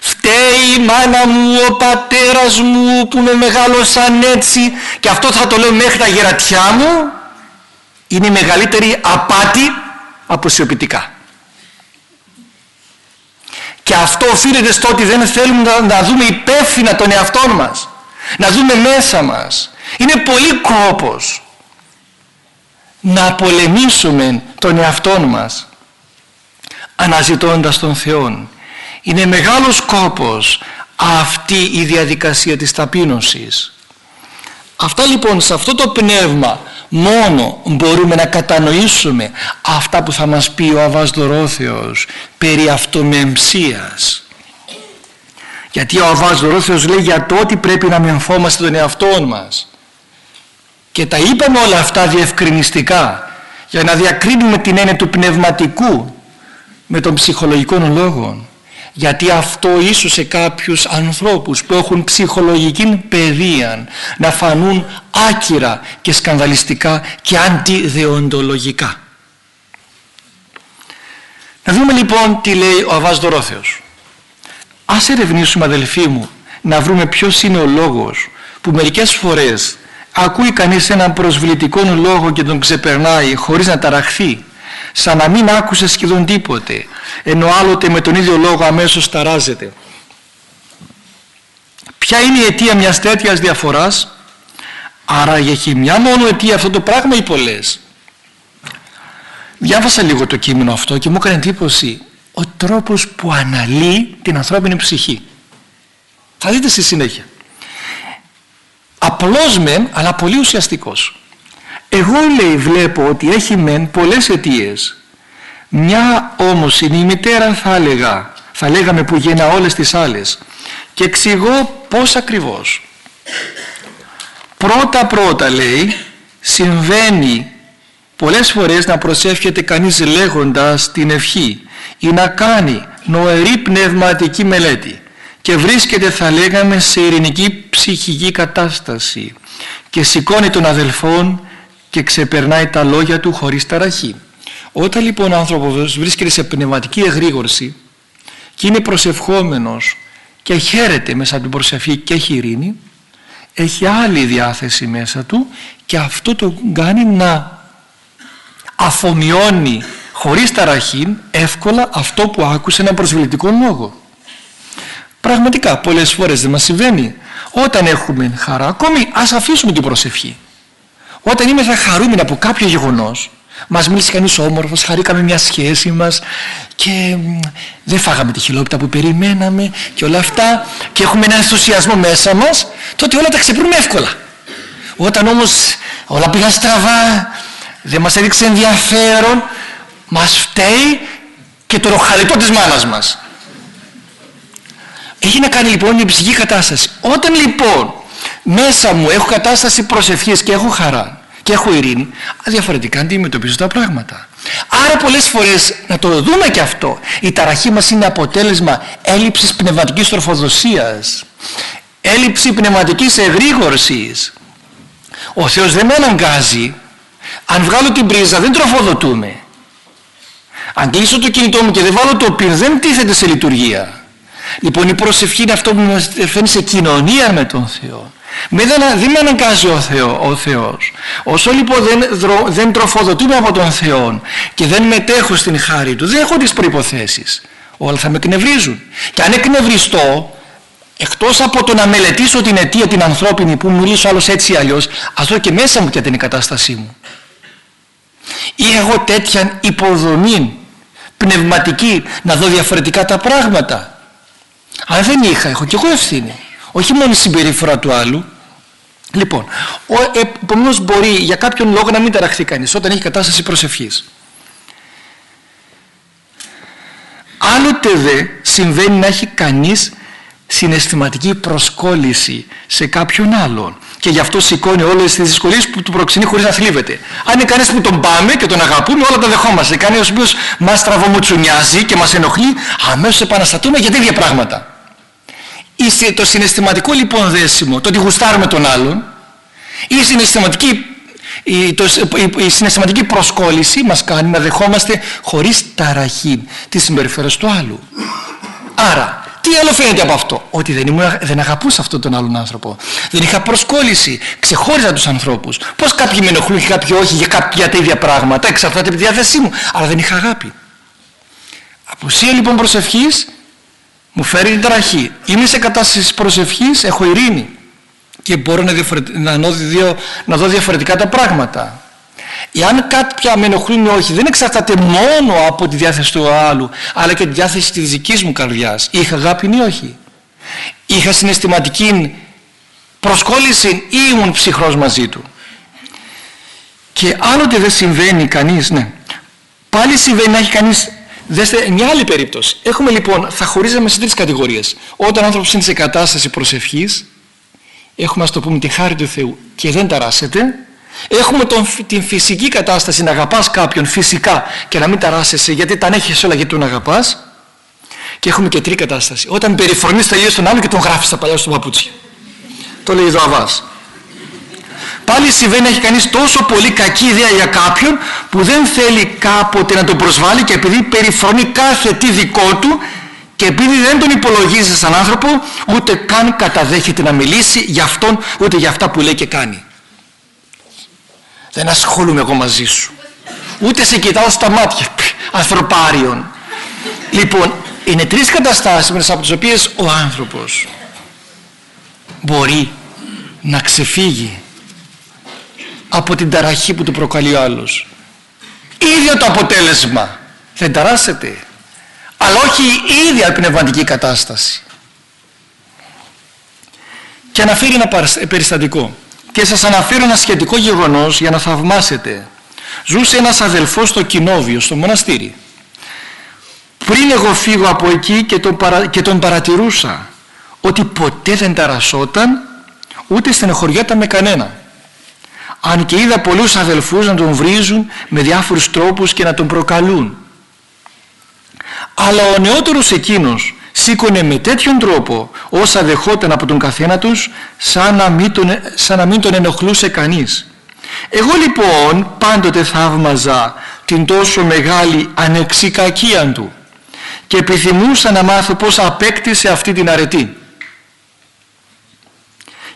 Speaker 1: Φταίει η μάνα μου, ο πατέρας μου που με μεγάλωσαν έτσι και αυτό θα το λέω μέχρι τα γερατιά μου είναι η μεγαλύτερη απάτη αποσιοποιητικά. Και αυτό οφείλεται στο ότι δεν θέλουμε να, δούμε υπεύθυνα τον εαυτό μας. Να δούμε μέσα μας. Είναι πολύ κόπος να πολεμήσουμε τον εαυτό μας αναζητώντας τον Θεό είναι μεγάλος σκόπος αυτή η διαδικασία της ταπείνωσης. Αυτά λοιπόν σε αυτό το πνεύμα μόνο μπορούμε να κατανοήσουμε αυτά που θα μας πει ο Αβάς Δωρόθεος περί αυτομεμψίας. Γιατί ο Αβάς Δωρόθεος λέει για το ότι πρέπει να μεμφόμαστε τον εαυτό μας. Και τα είπαμε όλα αυτά διευκρινιστικά για να διακρίνουμε την έννοια του πνευματικού με των ψυχολογικών λόγων γιατί αυτό ίσως σε κάποιους ανθρώπους που έχουν ψυχολογική παιδεία να φανούν άκυρα και σκανδαλιστικά και αντιδεοντολογικά. Να δούμε λοιπόν τι λέει ο Αβάς Δωρόθεος. Ας ερευνήσουμε αδελφοί μου να βρούμε ποιος είναι ο λόγος που μερικές φορές ακούει κανείς έναν προσβλητικό λόγο και τον ξεπερνάει χωρίς να ταραχθεί σαν να μην άκουσε σχεδόν τίποτε ενώ άλλοτε με τον ίδιο λόγο αμέσως ταράζεται. Ποια είναι η αιτία μιας τέτοιας διαφοράς; Άρα έχει μια μόνο αιτία αυτό το πράγμα ή πολλές; Διάβασα λίγο το κείμενο αυτό και μου έκανε εντύπωση ο τρόπος που αναλύει την ανθρώπινη ψυχή. Θα δείτε στη συνέχεια. Απλός μεν, αλλά πολύ ουσιαστικός. Εγώ λέει βλέπω ότι έχει μεν πολλές αιτίες. Μια όμως είναι η μητέρα θα έλεγα, θα λέγαμε που γεννά όλες τις άλλες. Και εξηγώ πώς ακριβώς. Πρώτα πρώτα λέει συμβαίνει πολλές φορές να προσεύχεται κανείς λέγοντας την ευχή ή να κάνει νοερή πνευματική μελέτη και βρίσκεται θα λέγαμε σε ειρηνική ψυχική κατάσταση και σηκώνει τον αδελφόν και ξεπερνάει τα λόγια του χωρίς ταραχή. Όταν λοιπόν ο άνθρωπος βρίσκεται σε πνευματική εγρήγορση και είναι προσευχόμενος και χαίρεται μέσα από την προσευχή και έχει ειρήνη, έχει άλλη διάθεση μέσα του και αυτό το κάνει να αφομοιώνει χωρίς ταραχή εύκολα αυτό που άκουσε ένα προσβλητικό λόγο. Πραγματικά πολλές φορές δεν μας συμβαίνει. Όταν έχουμε χαρά, ακόμη ας αφήσουμε την προσευχή. Όταν είμαι θα χαρούμενοι από κάποιο γεγονός, μας μίλησε κανείς όμορφος, χαρήκαμε μια σχέση μας και δεν φάγαμε τη χιλόπιτα που περιμέναμε και όλα αυτά και έχουμε ένα ενθουσιασμό μέσα μας, τότε όλα τα ξεπρούμε εύκολα. Όταν όμως όλα πήγαν στραβά, δεν μας έδειξε ενδιαφέρον, μας φταίει και το ροχαλιτό της μάνας μας. Έχει να κάνει λοιπόν η ψυχική κατάσταση. Όταν λοιπόν μέσα μου έχω κατάσταση προσευχής και έχω χαρά και έχω ειρήνη, διαφορετικά αντιμετωπίζω τα πράγματα. Άρα πολλές φορές να το δούμε και αυτό, η ταραχή μας είναι αποτέλεσμα έλλειψης πνευματικής τροφοδοσίας, έλλειψη πνευματικής εγρήγορσης. Ο Θεός δεν με αναγκάζει, αν βγάλω την πρίζα δεν τροφοδοτούμε. Αν κλείσω το κινητό μου και δεν βάλω το πιν δεν τίθεται σε λειτουργία. Λοιπόν η προσευχή είναι αυτό που μας φέρνει σε κοινωνία με τον Θεό. Με δεν, δεν με αναγκάζει ο, Θεό, ο Θεός. Όσο λοιπόν δεν, δεν τροφοδοτούμε από τον Θεό και δεν μετέχω στην χάρη Του, δεν έχω τις προϋποθέσεις. Όλα θα με εκνευρίζουν. Και αν εκνευριστώ, εκτός από το να μελετήσω την αιτία την ανθρώπινη που μιλήσω άλλος έτσι ή αλλιώς, ας δω και μέσα μου ποια την κατάστασή μου. Ή έχω τέτοια υποδομή πνευματική να δω διαφορετικά τα πράγματα. Αν δεν είχα, έχω και εγώ ευθύνη. Όχι μόνο η συμπεριφορά του άλλου. Λοιπόν, επομένως μπορεί για κάποιον λόγο να μην ταραχθεί κανείς όταν έχει κατάσταση προσευχής. Άλλοτε δε συμβαίνει να έχει κανείς συναισθηματική προσκόλληση σε κάποιον άλλον και γι' αυτό σηκώνει όλες τις δυσκολίες που του προξενεί χωρίς να θλίβεται. Αν είναι κανείς που τον πάμε και τον αγαπούμε όλα τα δεχόμαστε. Κάνει ο οποίος μας τραβομουτσουνιάζει και μας ενοχλεί αμέσως επαναστατούμε για τέτοια πράγματα το συναισθηματικό λοιπόν δέσιμο, το ότι γουστάρουμε τον άλλον, η συναισθηματική, η, το, η, η συναισθηματική προσκόλληση μας κάνει να δεχόμαστε χωρίς ταραχή τη συμπεριφοράς του άλλου. Άρα, τι άλλο φαίνεται από αυτό, ότι δεν, ήμουν, δεν αγαπούσα αυτόν τον άλλον άνθρωπο. Δεν είχα προσκόλληση, ξεχώριζα τους ανθρώπους. Πώς κάποιοι με ενοχλούν και κάποιοι όχι για κάποια τέτοια πράγματα, εξαρτάται από τη διάθεσή μου, αλλά δεν είχα αγάπη. Απουσία λοιπόν προσευχής μου φέρει την τραχή. Είμαι σε κατάσταση προσευχής, έχω ειρήνη και μπορώ να, να, δω, να δω διαφορετικά τα πράγματα. Εάν κάποια με ενοχλούν ή όχι, δεν εξαρτάται μόνο από τη διάθεση του άλλου, αλλά και τη διάθεση της δικής μου καρδιάς. Είχα αγάπη ή όχι; Είχα συναισθηματική προσκόλληση ή ήμουν ψυχρός μαζί του; Και άλλοτε δεν συμβαίνει κανείς, ναι, πάλι συμβαίνει να έχει κανείς Δέστε μια άλλη περίπτωση. Έχουμε λοιπόν, θα χωρίζαμε σε τρεις κατηγορίες. Όταν ο άνθρωπος είναι σε κατάσταση προσευχής, έχουμε ας το πούμε τη χάρη του Θεού και δεν ταράσσεται, Έχουμε τον, την φυσική κατάσταση να αγαπάς κάποιον φυσικά και να μην ταράσεσαι γιατί τα έχεις όλα γιατί τον αγαπάς και έχουμε και τρίτη κατάσταση. Όταν περιφρονείς το ίδιο τον άλλο και τον γράφεις στα παλιά στο παπούτσια. Το λέει εδώ Αβάς. Πάλι συμβαίνει να έχει κανείς τόσο πολύ κακή ιδέα για κάποιον που δεν θέλει κάποτε να τον προσβάλλει και επειδή περιφρονεί κάθε τι δικό του και επειδή δεν τον υπολογίζει σαν άνθρωπο ούτε καν καταδέχεται να μιλήσει για αυτόν ούτε για αυτά που λέει και κάνει. Δεν ασχολούμαι εγώ μαζί σου. Ούτε σε κοιτάω στα μάτια ανθρωπάριον. Λοιπόν, είναι τρεις καταστάσεις μέσα από τις οποίες ο άνθρωπος μπορεί να ξεφύγει από την ταραχή που του προκαλεί ο άλλος. Ίδιο το αποτέλεσμα. Δεν ταράσσεται. Αλλά όχι η ίδια πνευματική κατάσταση. Και αναφέρει ένα περιστατικό. Και σας αναφέρω ένα σχετικό γεγονός για να θαυμάσετε. Ζούσε ένας αδελφός στο κοινόβιο, στο μοναστήρι. Πριν εγώ φύγω από εκεί και τον, και τον παρατηρούσα ότι ποτέ δεν ταρασσόταν ούτε στενοχωριόταν με κανένα. Αν και είδα πολλούς αδελφούς να τον βρίζουν με διάφορους τρόπους και να τον προκαλούν. Αλλά ο νεότερος εκείνος σήκωνε με τέτοιον τρόπο όσα δεχόταν από τον καθένα τους σαν να μην τον, σαν να μην τον ενοχλούσε κανείς. Εγώ λοιπόν πάντοτε θαύμαζα την τόσο μεγάλη ανεξικακία του και επιθυμούσα να μάθω πώς απέκτησε αυτή την αρετή.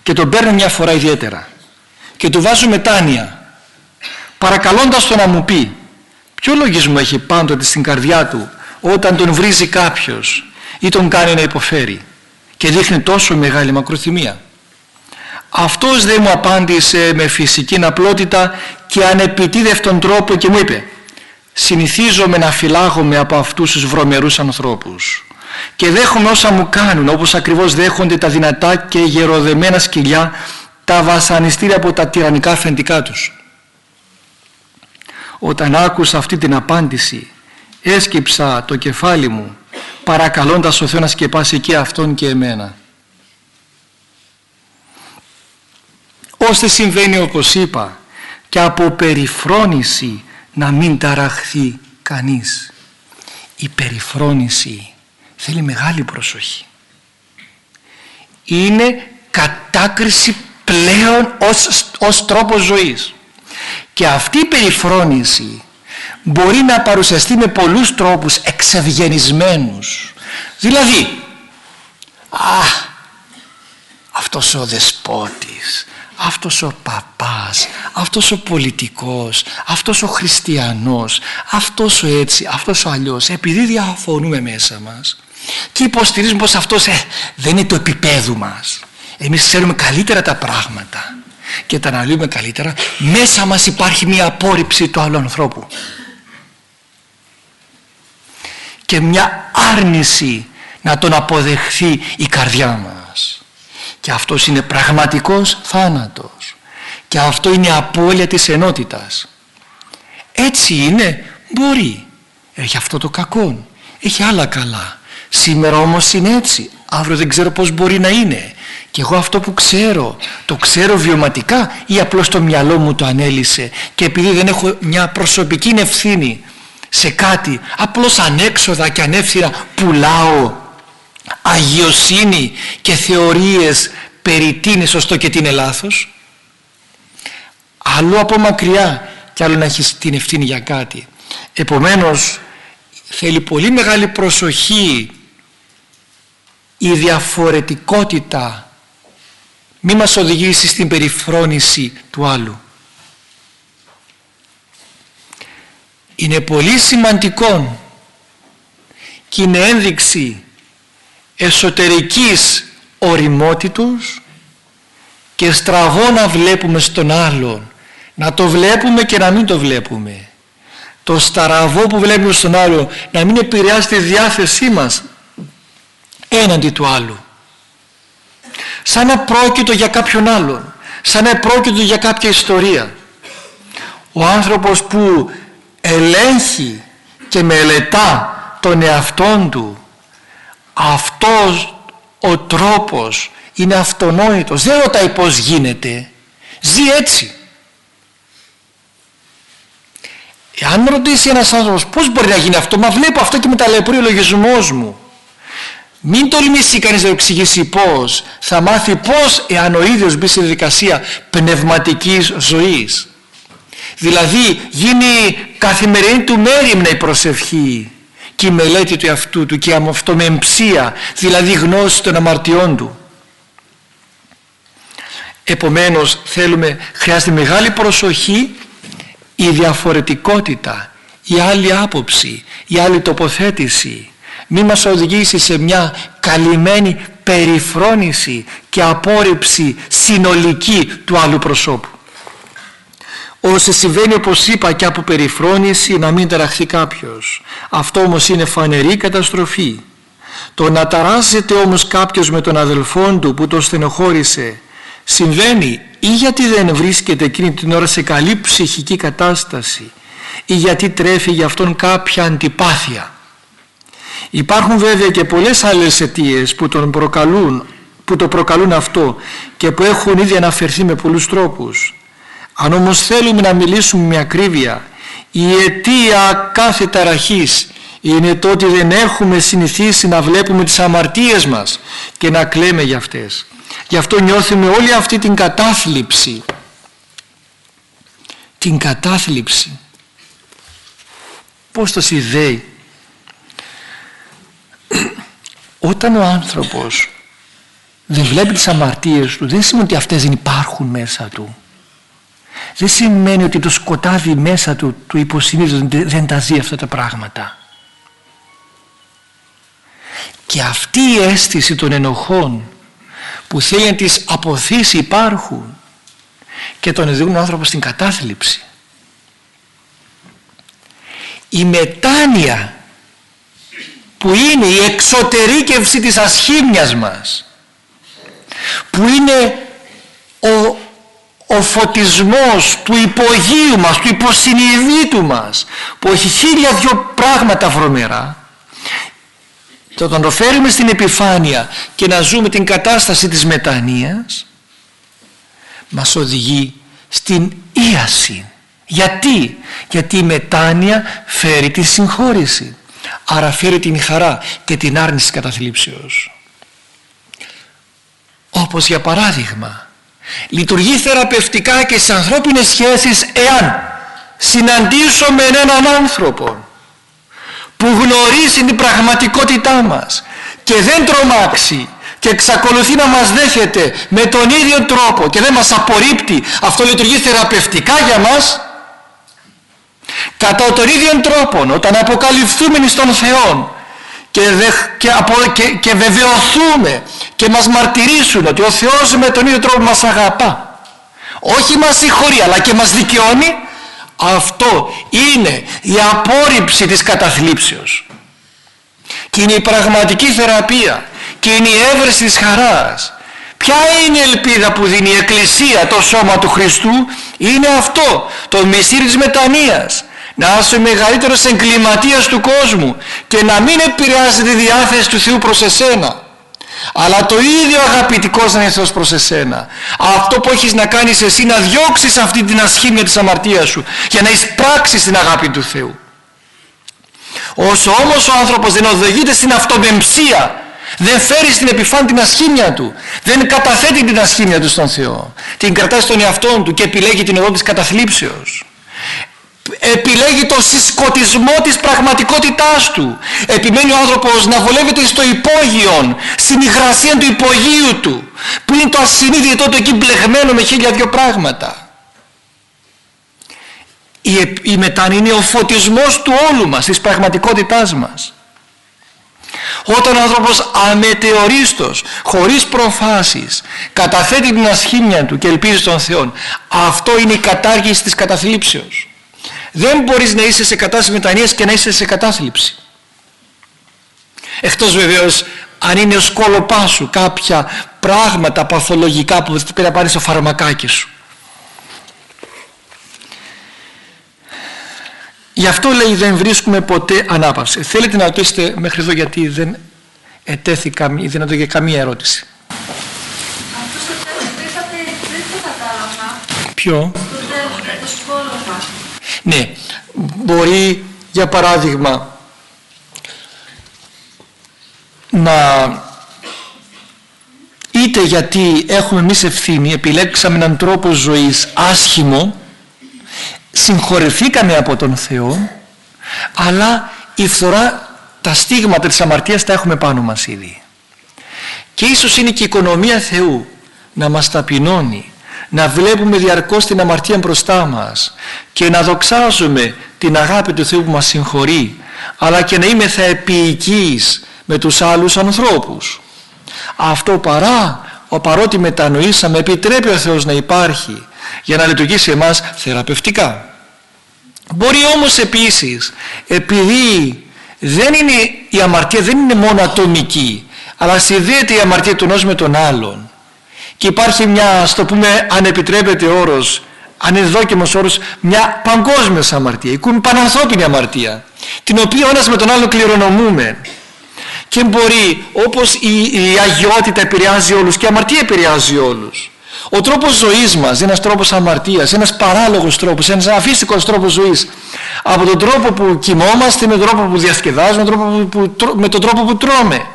Speaker 1: Και τον παίρνω μια φορά ιδιαίτερα και του βάζω μετάνοια παρακαλώντας τον να μου πει ποιο λογισμό έχει πάντοτε στην καρδιά του όταν τον βρίζει κάποιος ή τον κάνει να υποφέρει και δείχνει τόσο μεγάλη μακροθυμία; Αυτός δεν μου απάντησε με φυσική απλότητα και ανεπιτίδευτον τρόπο και μου είπε συνηθίζομαι να φυλάγομαι από αυτούς τους βρωμερούς ανθρώπους και δέχομαι όσα μου κάνουν όπως ακριβώς δέχονται τα δυνατά και γεροδεμένα σκυλιά τα βασανιστήρια από τα τυραννικά αφεντικά τους. Όταν άκουσα αυτή την απάντηση έσκυψα το κεφάλι μου παρακαλώντας ο Θεός να σκεπάσει και αυτόν και εμένα. Ώστε συμβαίνει όπως είπα και από περιφρόνηση να μην ταραχθεί κανείς. Η περιφρόνηση θέλει μεγάλη προσοχή. Είναι κατάκριση πλέον ως, ως τρόπος ζωής. Και αυτή η περιφρόνηση μπορεί να παρουσιαστεί με πολλούς τρόπους εξευγενισμένους. Δηλαδή, α, αυτός ο δεσπότης, αυτός ο παπάς, αυτός ο πολιτικός, αυτός ο χριστιανός, αυτός ο έτσι, αυτός ο αλλιώς, επειδή διαφωνούμε μέσα μας και υποστηρίζουμε πως αυτός ε, δεν είναι το επίπεδο μας. Εμείς ξέρουμε καλύτερα τα πράγματα και τα αναλύουμε καλύτερα, μέσα μας υπάρχει μια απόρριψη του άλλου ανθρώπου. Και μια άρνηση να τον αποδεχθεί η καρδιά μας. Και αυτός είναι πραγματικός θάνατος. Και αυτό είναι απώλεια της ενότητας. Έτσι είναι μπορεί. Έχει αυτό το κακό έχει άλλα καλά. Σήμερα όμως είναι έτσι. Αύριο δεν ξέρω πως μπορεί να είναι και εγώ αυτό που ξέρω το ξέρω βιωματικά ή απλώς το μυαλό μου το ανέλησε και επειδή δεν έχω μια προσωπική ευθύνη σε κάτι απλώς ανέξοδα και ανεύθυρα πουλάω αγιοσύνη και θεωρίες περί τι είναι σωστό και τι είναι λάθος αλλού από μακριά και άλλο να έχεις την ευθύνη για κάτι. Επομένως θέλει πολύ μεγάλη προσοχή η διαφορετικότητα μη μας οδηγήσεις στην περιφρόνηση του άλλου. Είναι πολύ σημαντικό και είναι ένδειξη εσωτερικής οριμότητος και στραβό να βλέπουμε στον άλλον να το βλέπουμε και να μην το βλέπουμε. Το στραβό που βλέπουμε στον άλλο να μην επηρεάσει τη διάθεσή μας έναντι του άλλου σαν να πρόκειτο για κάποιον άλλον σαν να πρόκειτο για κάποια ιστορία. Ο άνθρωπος που ελέγχει και μελετά τον εαυτόν του αυτός ο τρόπος είναι αυτονόητος. Δεν ρωτάει πως γίνεται ζει έτσι. Αν ρωτήσει ένας άνθρωπος πώς μπορεί να γίνει αυτό, μα βλέπω αυτό και με ταλαιπωρεί ο λογισμός μου. Μην τολμήσει κανείς να εξηγήσει πώς. Θα μάθει πώς εάν ο ίδιος μπει στη διαδικασία πνευματικής ζωής. Δηλαδή γίνει καθημερινή του μέρημνα η προσευχή και η μελέτη του εαυτού του και η αυτομεμψία, δηλαδή γνώση των αμαρτιών του. Επομένως θέλουμε, χρειάζεται μεγάλη προσοχή η διαφορετικότητα, η άλλη άποψη, η άλλη τοποθέτηση. Μη μας οδηγήσεις σε μια καλυμμένη περιφρόνηση και απόρριψη συνολική του άλλου προσώπου. Όσο συμβαίνει όπως είπα και από περιφρόνηση να μην ταραχθεί κάποιος. Αυτό όμως είναι φανερή καταστροφή. Το να ταράζεται όμως κάποιος με τον αδελφόν του που το στενοχώρησε συμβαίνει ή γιατί δεν βρίσκεται εκείνη την ώρα σε καλή ψυχική κατάσταση ή γιατί τρέφει για αυτόν κάποια αντιπάθεια. Υπάρχουν βέβαια και πολλές άλλες αιτίες που τον προκαλούν που το προκαλούν αυτό και που έχουν ήδη αναφερθεί με πολλούς τρόπους. Αν όμως θέλουμε να μιλήσουμε με ακρίβεια, η αιτία κάθε ταραχής είναι το ότι δεν έχουμε συνηθίσει να βλέπουμε τις αμαρτίες μας και να κλαίμε για αυτές. Γι' αυτό νιώθουμε όλη αυτή την κατάθλιψη. Την κατάθλιψη. Πώς το συνδέει. Όταν ο άνθρωπος δεν βλέπει τις αμαρτίες του δεν σημαίνει ότι αυτές δεν υπάρχουν μέσα του δεν σημαίνει ότι το σκοτάδι μέσα του, του υποσυνείδητο δεν τα ζει αυτά τα πράγματα. Και αυτή η αίσθηση των ενοχών που θέλει να τις αποθήσει υπάρχουν και τον οδηγούν τον άνθρωπος στην κατάθλιψη. Η μετάνοια που είναι η εξωτερήκευση της ασχήμιας μας που είναι ο ο φωτισμός του υπογείου μας, του υποσυνειδήτου μας που έχει χίλια δυο πράγματα βρωμερά το τον το φέρουμε στην επιφάνεια και να ζούμε την κατάσταση της μετανοίας μας οδηγεί στην ίαση. Γιατί, γιατί η μετάνοια φέρει τη συγχώρηση άρα φέρει την χαρά και την άρνηση καταθλίψεως. Όπως για παράδειγμα λειτουργεί θεραπευτικά και στις ανθρώπινες σχέσεις εάν συναντήσω με έναν άνθρωπο που γνωρίζει την πραγματικότητά μας και δεν τρομάξει και εξακολουθεί να μας δέχεται με τον ίδιο τρόπο και δεν μας απορρίπτει αυτό λειτουργεί θεραπευτικά για μας κατά τον ίδιο τρόπο όταν αποκαλυφθούμε στον Θεό και, και, απο, και, και βεβαιωθούμε και μας μαρτυρήσουν ότι ο Θεός με τον ίδιο τρόπο μας αγαπά όχι μας συγχωρεί αλλά και μας δικαιώνει αυτό είναι η απόρριψη της καταθλίψεως. Και είναι η πραγματική θεραπεία και είναι η έβρεση της χαράς. Ποια είναι η ελπίδα που δίνει η Εκκλησία το σώμα του Χριστού; Είναι αυτό το μυστήριο της μετανοίας να είσαι ο μεγαλύτερος εγκληματίας του κόσμου και να μην επηρεάζει τη διάθεση του Θεού προς εσένα. Αλλά το ίδιο αγαπητικός να είναι Θεός προς εσένα. Αυτό που έχεις να κάνεις εσύ να διώξεις αυτή την ασχήμια της αμαρτίας σου για να εισπράξεις την αγάπη του Θεού. Όσο όμως ο άνθρωπος δεν οδηγείται στην αυτομεμψία δεν φέρει στην επιφάνεια την ασχήμια του δεν καταθέτει την ασχήμια του στον Θεό την κρατάει στον εαυτό του και επιλέγει την οδό της καταθλίψεως επιλέγει το συσκοτισμό της πραγματικότητάς του. Επιμένει ο άνθρωπος να βολεύεται στο υπόγειο στην υγρασία του υπογείου του που είναι το ασυνείδητο του εκεί μπλεγμένο με χίλια δυο πράγματα. Η, η είναι ο φωτισμός του όλου μας της πραγματικότητάς μας. Όταν ο άνθρωπος αμετεωρίστος χωρίς προφάσεις καταθέτει την ασχήμια του και ελπίζει στον Θεό αυτό είναι η κατάργηση της καταθλίψεως δεν μπορείς να είσαι σε κατάσταση μετανοίας και να είσαι σε κατάθλιψη. Εκτός βεβαίως αν είναι ο σκόλοπάς σου κάποια πράγματα παθολογικά που πρέπει να πάρεις στο φαρμακάκι σου. Γι' αυτό λέει δεν βρίσκουμε ποτέ ανάπαυση. Θέλετε να ρωτήσετε μέχρι εδώ γιατί δεν ετέθη καμία, δεν έδωγε καμία ερώτηση.
Speaker 2: Αυτό στο τέλος που είπατε δεν το κατάλαβα.
Speaker 1: Ποιο;
Speaker 2: Στο τέλος, το σκόλοπα.
Speaker 1: Ναι, μπορεί για παράδειγμα να είτε γιατί έχουμε εμείς ευθύνη, επιλέξαμε έναν τρόπο ζωής άσχημο, συγχωρεθήκαμε από τον Θεό, αλλά η φθορά, τα στίγματα της αμαρτίας τα έχουμε πάνω μας ήδη. Και ίσως είναι και η οικονομία Θεού να μας ταπεινώνει, να βλέπουμε διαρκώς την αμαρτία μπροστά μας και να δοξάζουμε την αγάπη του Θεού που μας συγχωρεί, αλλά και να είμαι θα επίοικείς με τους άλλους ανθρώπους. Αυτό παρά, ο παρότι μετανοήσαμε, επιτρέπει ο Θεός να υπάρχει για να λειτουργήσει εμάς θεραπευτικά. Μπορεί όμως επίσης, επειδή δεν είναι, η αμαρτία δεν είναι μόνο ατομική, αλλά συνδέεται η αμαρτία του ενός με τον άλλον και υπάρχει μια, στο πούμε, αν επιτρέπεται όρος, ανεδόκιμος όρος, μια παγκόσμιας αμαρτία, η πανανθρώπινη αμαρτία, την οποία ο ένας με τον άλλο κληρονομούμε. Και μπορεί όπως η, η αγιότητα επηρεάζει όλους και η αμαρτία επηρεάζει όλους. Ο τρόπος ζωής μας είναι ένας τρόπος αμαρτίας ένας παράλογος τρόπος, ένας αφύστικος τρόπος ζωής. Από τον τρόπο που κοιμόμαστε με τον τρόπο που διασκεδάζουμε με τον τρόπο που, με τον τρόπο που τρώμε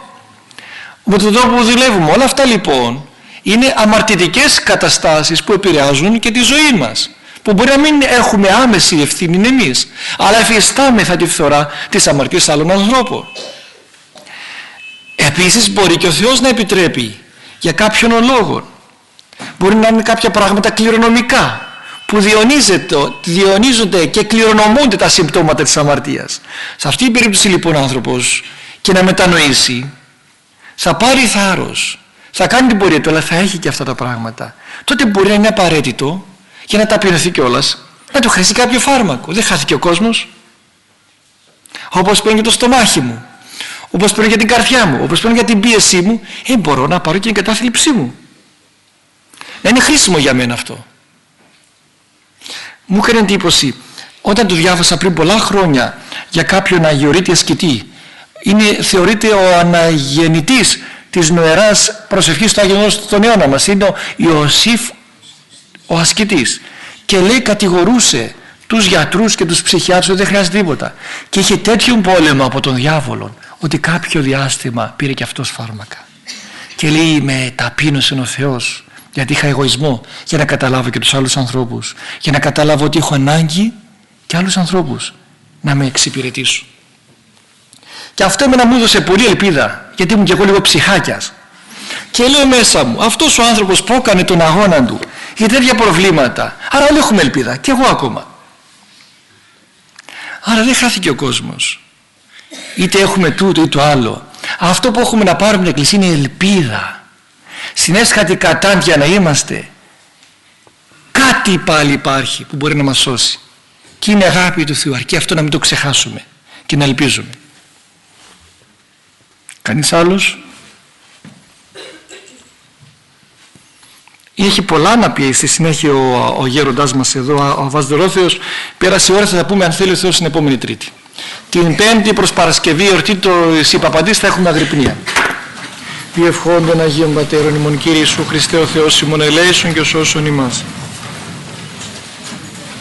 Speaker 1: με τον τρόπο που δουλεύουμε. Όλα αυτά λοιπόν είναι αμαρτητικές καταστάσεις που επηρεάζουν και τη ζωή μας που μπορεί να μην έχουμε άμεση ευθύνη εμείς αλλά εφιστάμεθα τη φθορά της αμαρτίας άλλων ανθρώπων Επίσης μπορεί και ο Θεός να επιτρέπει για κάποιον λόγο. Μπορεί να είναι κάποια πράγματα κληρονομικά που διονύζονται και κληρονομούνται τα συμπτώματα της αμαρτίας. Σε αυτή την περίπτωση λοιπόν ο άνθρωπος και να μετανοήσει θα πάρει θάρρος, θα κάνει την πορεία του αλλά θα έχει και αυτά τα πράγματα. Τότε μπορεί να είναι απαραίτητο και να ταπεινωθεί κιόλας να του χρειαστεί κάποιο φάρμακο. Δεν χάθηκε ο κόσμος. Όπως παίρνει το στομάχι μου όπως παίρνω για την καρδιά μου, όπως παίρνω για την πίεσή μου, ε, μπορώ να πάρω και την κατάθλιψή μου. Να είναι χρήσιμο για μένα αυτό. Μου έκανε εντύπωση όταν το διάβασα πριν πολλά χρόνια για κάποιον αγιορείτη ασκητή. Είναι, θεωρείται ο αναγεννητής της νοεράς προσευχής του Άγιου στον αιώνα μας. Είναι ο Ιωσήφ ο ασκητής. Και λέει κατηγορούσε τους γιατρούς και τους ψυχιάτρους ότι δεν χρειάζεται τίποτα. Και είχε τέτοιον πόλεμο από τον διάβολο ότι κάποιο διάστημα πήρε και αυτός φάρμακα. Και λέει με ταπείνωσε ο Θεός γιατί είχα εγωισμό για να καταλάβω και τους άλλους ανθρώπους για να καταλάβω ότι έχω ανάγκη και άλλους ανθρώπους να με εξυπηρετήσουν. Και αυτό εμένα μου έδωσε πολύ ελπίδα γιατί ήμουν και εγώ λίγο ψυχάκιας. Και λέω μέσα μου αυτός ο άνθρωπος που έκανε τον αγώνα του για τέτοια προβλήματα. Άρα όλοι έχουμε ελπίδα και εγώ ακόμα. Άρα δεν χάθηκε ο κόσμος. Είτε έχουμε τούτο ή το άλλο. Αυτό που έχουμε να πάρουμε την εκκλησία είναι ελπίδα. Συνέσχατη κατάντια να είμαστε. Κάτι πάλι υπάρχει που μπορεί να μας σώσει. Και είναι αγάπη του Θεού αρκεί αυτό να μην το ξεχάσουμε και να ελπίζουμε κανείς άλλος; Έχει πολλά να πει στη συνέχεια ο, ο γέροντάς μας εδώ, ο Αβασδερόθεος. Πέρασε η ώρα, θα τα πούμε αν θέλει ο Θεός την επόμενη Τρίτη. Την Πέμπτη προς Παρασκευή, εορτή το Σιπαπαντής, θα έχουμε αγρυπνία. Διευχόντων Αγίων Πατέρων ημών Κύριε Ιησού Χριστέ ο Θεός ημών ελέησον και σώσον ημάς.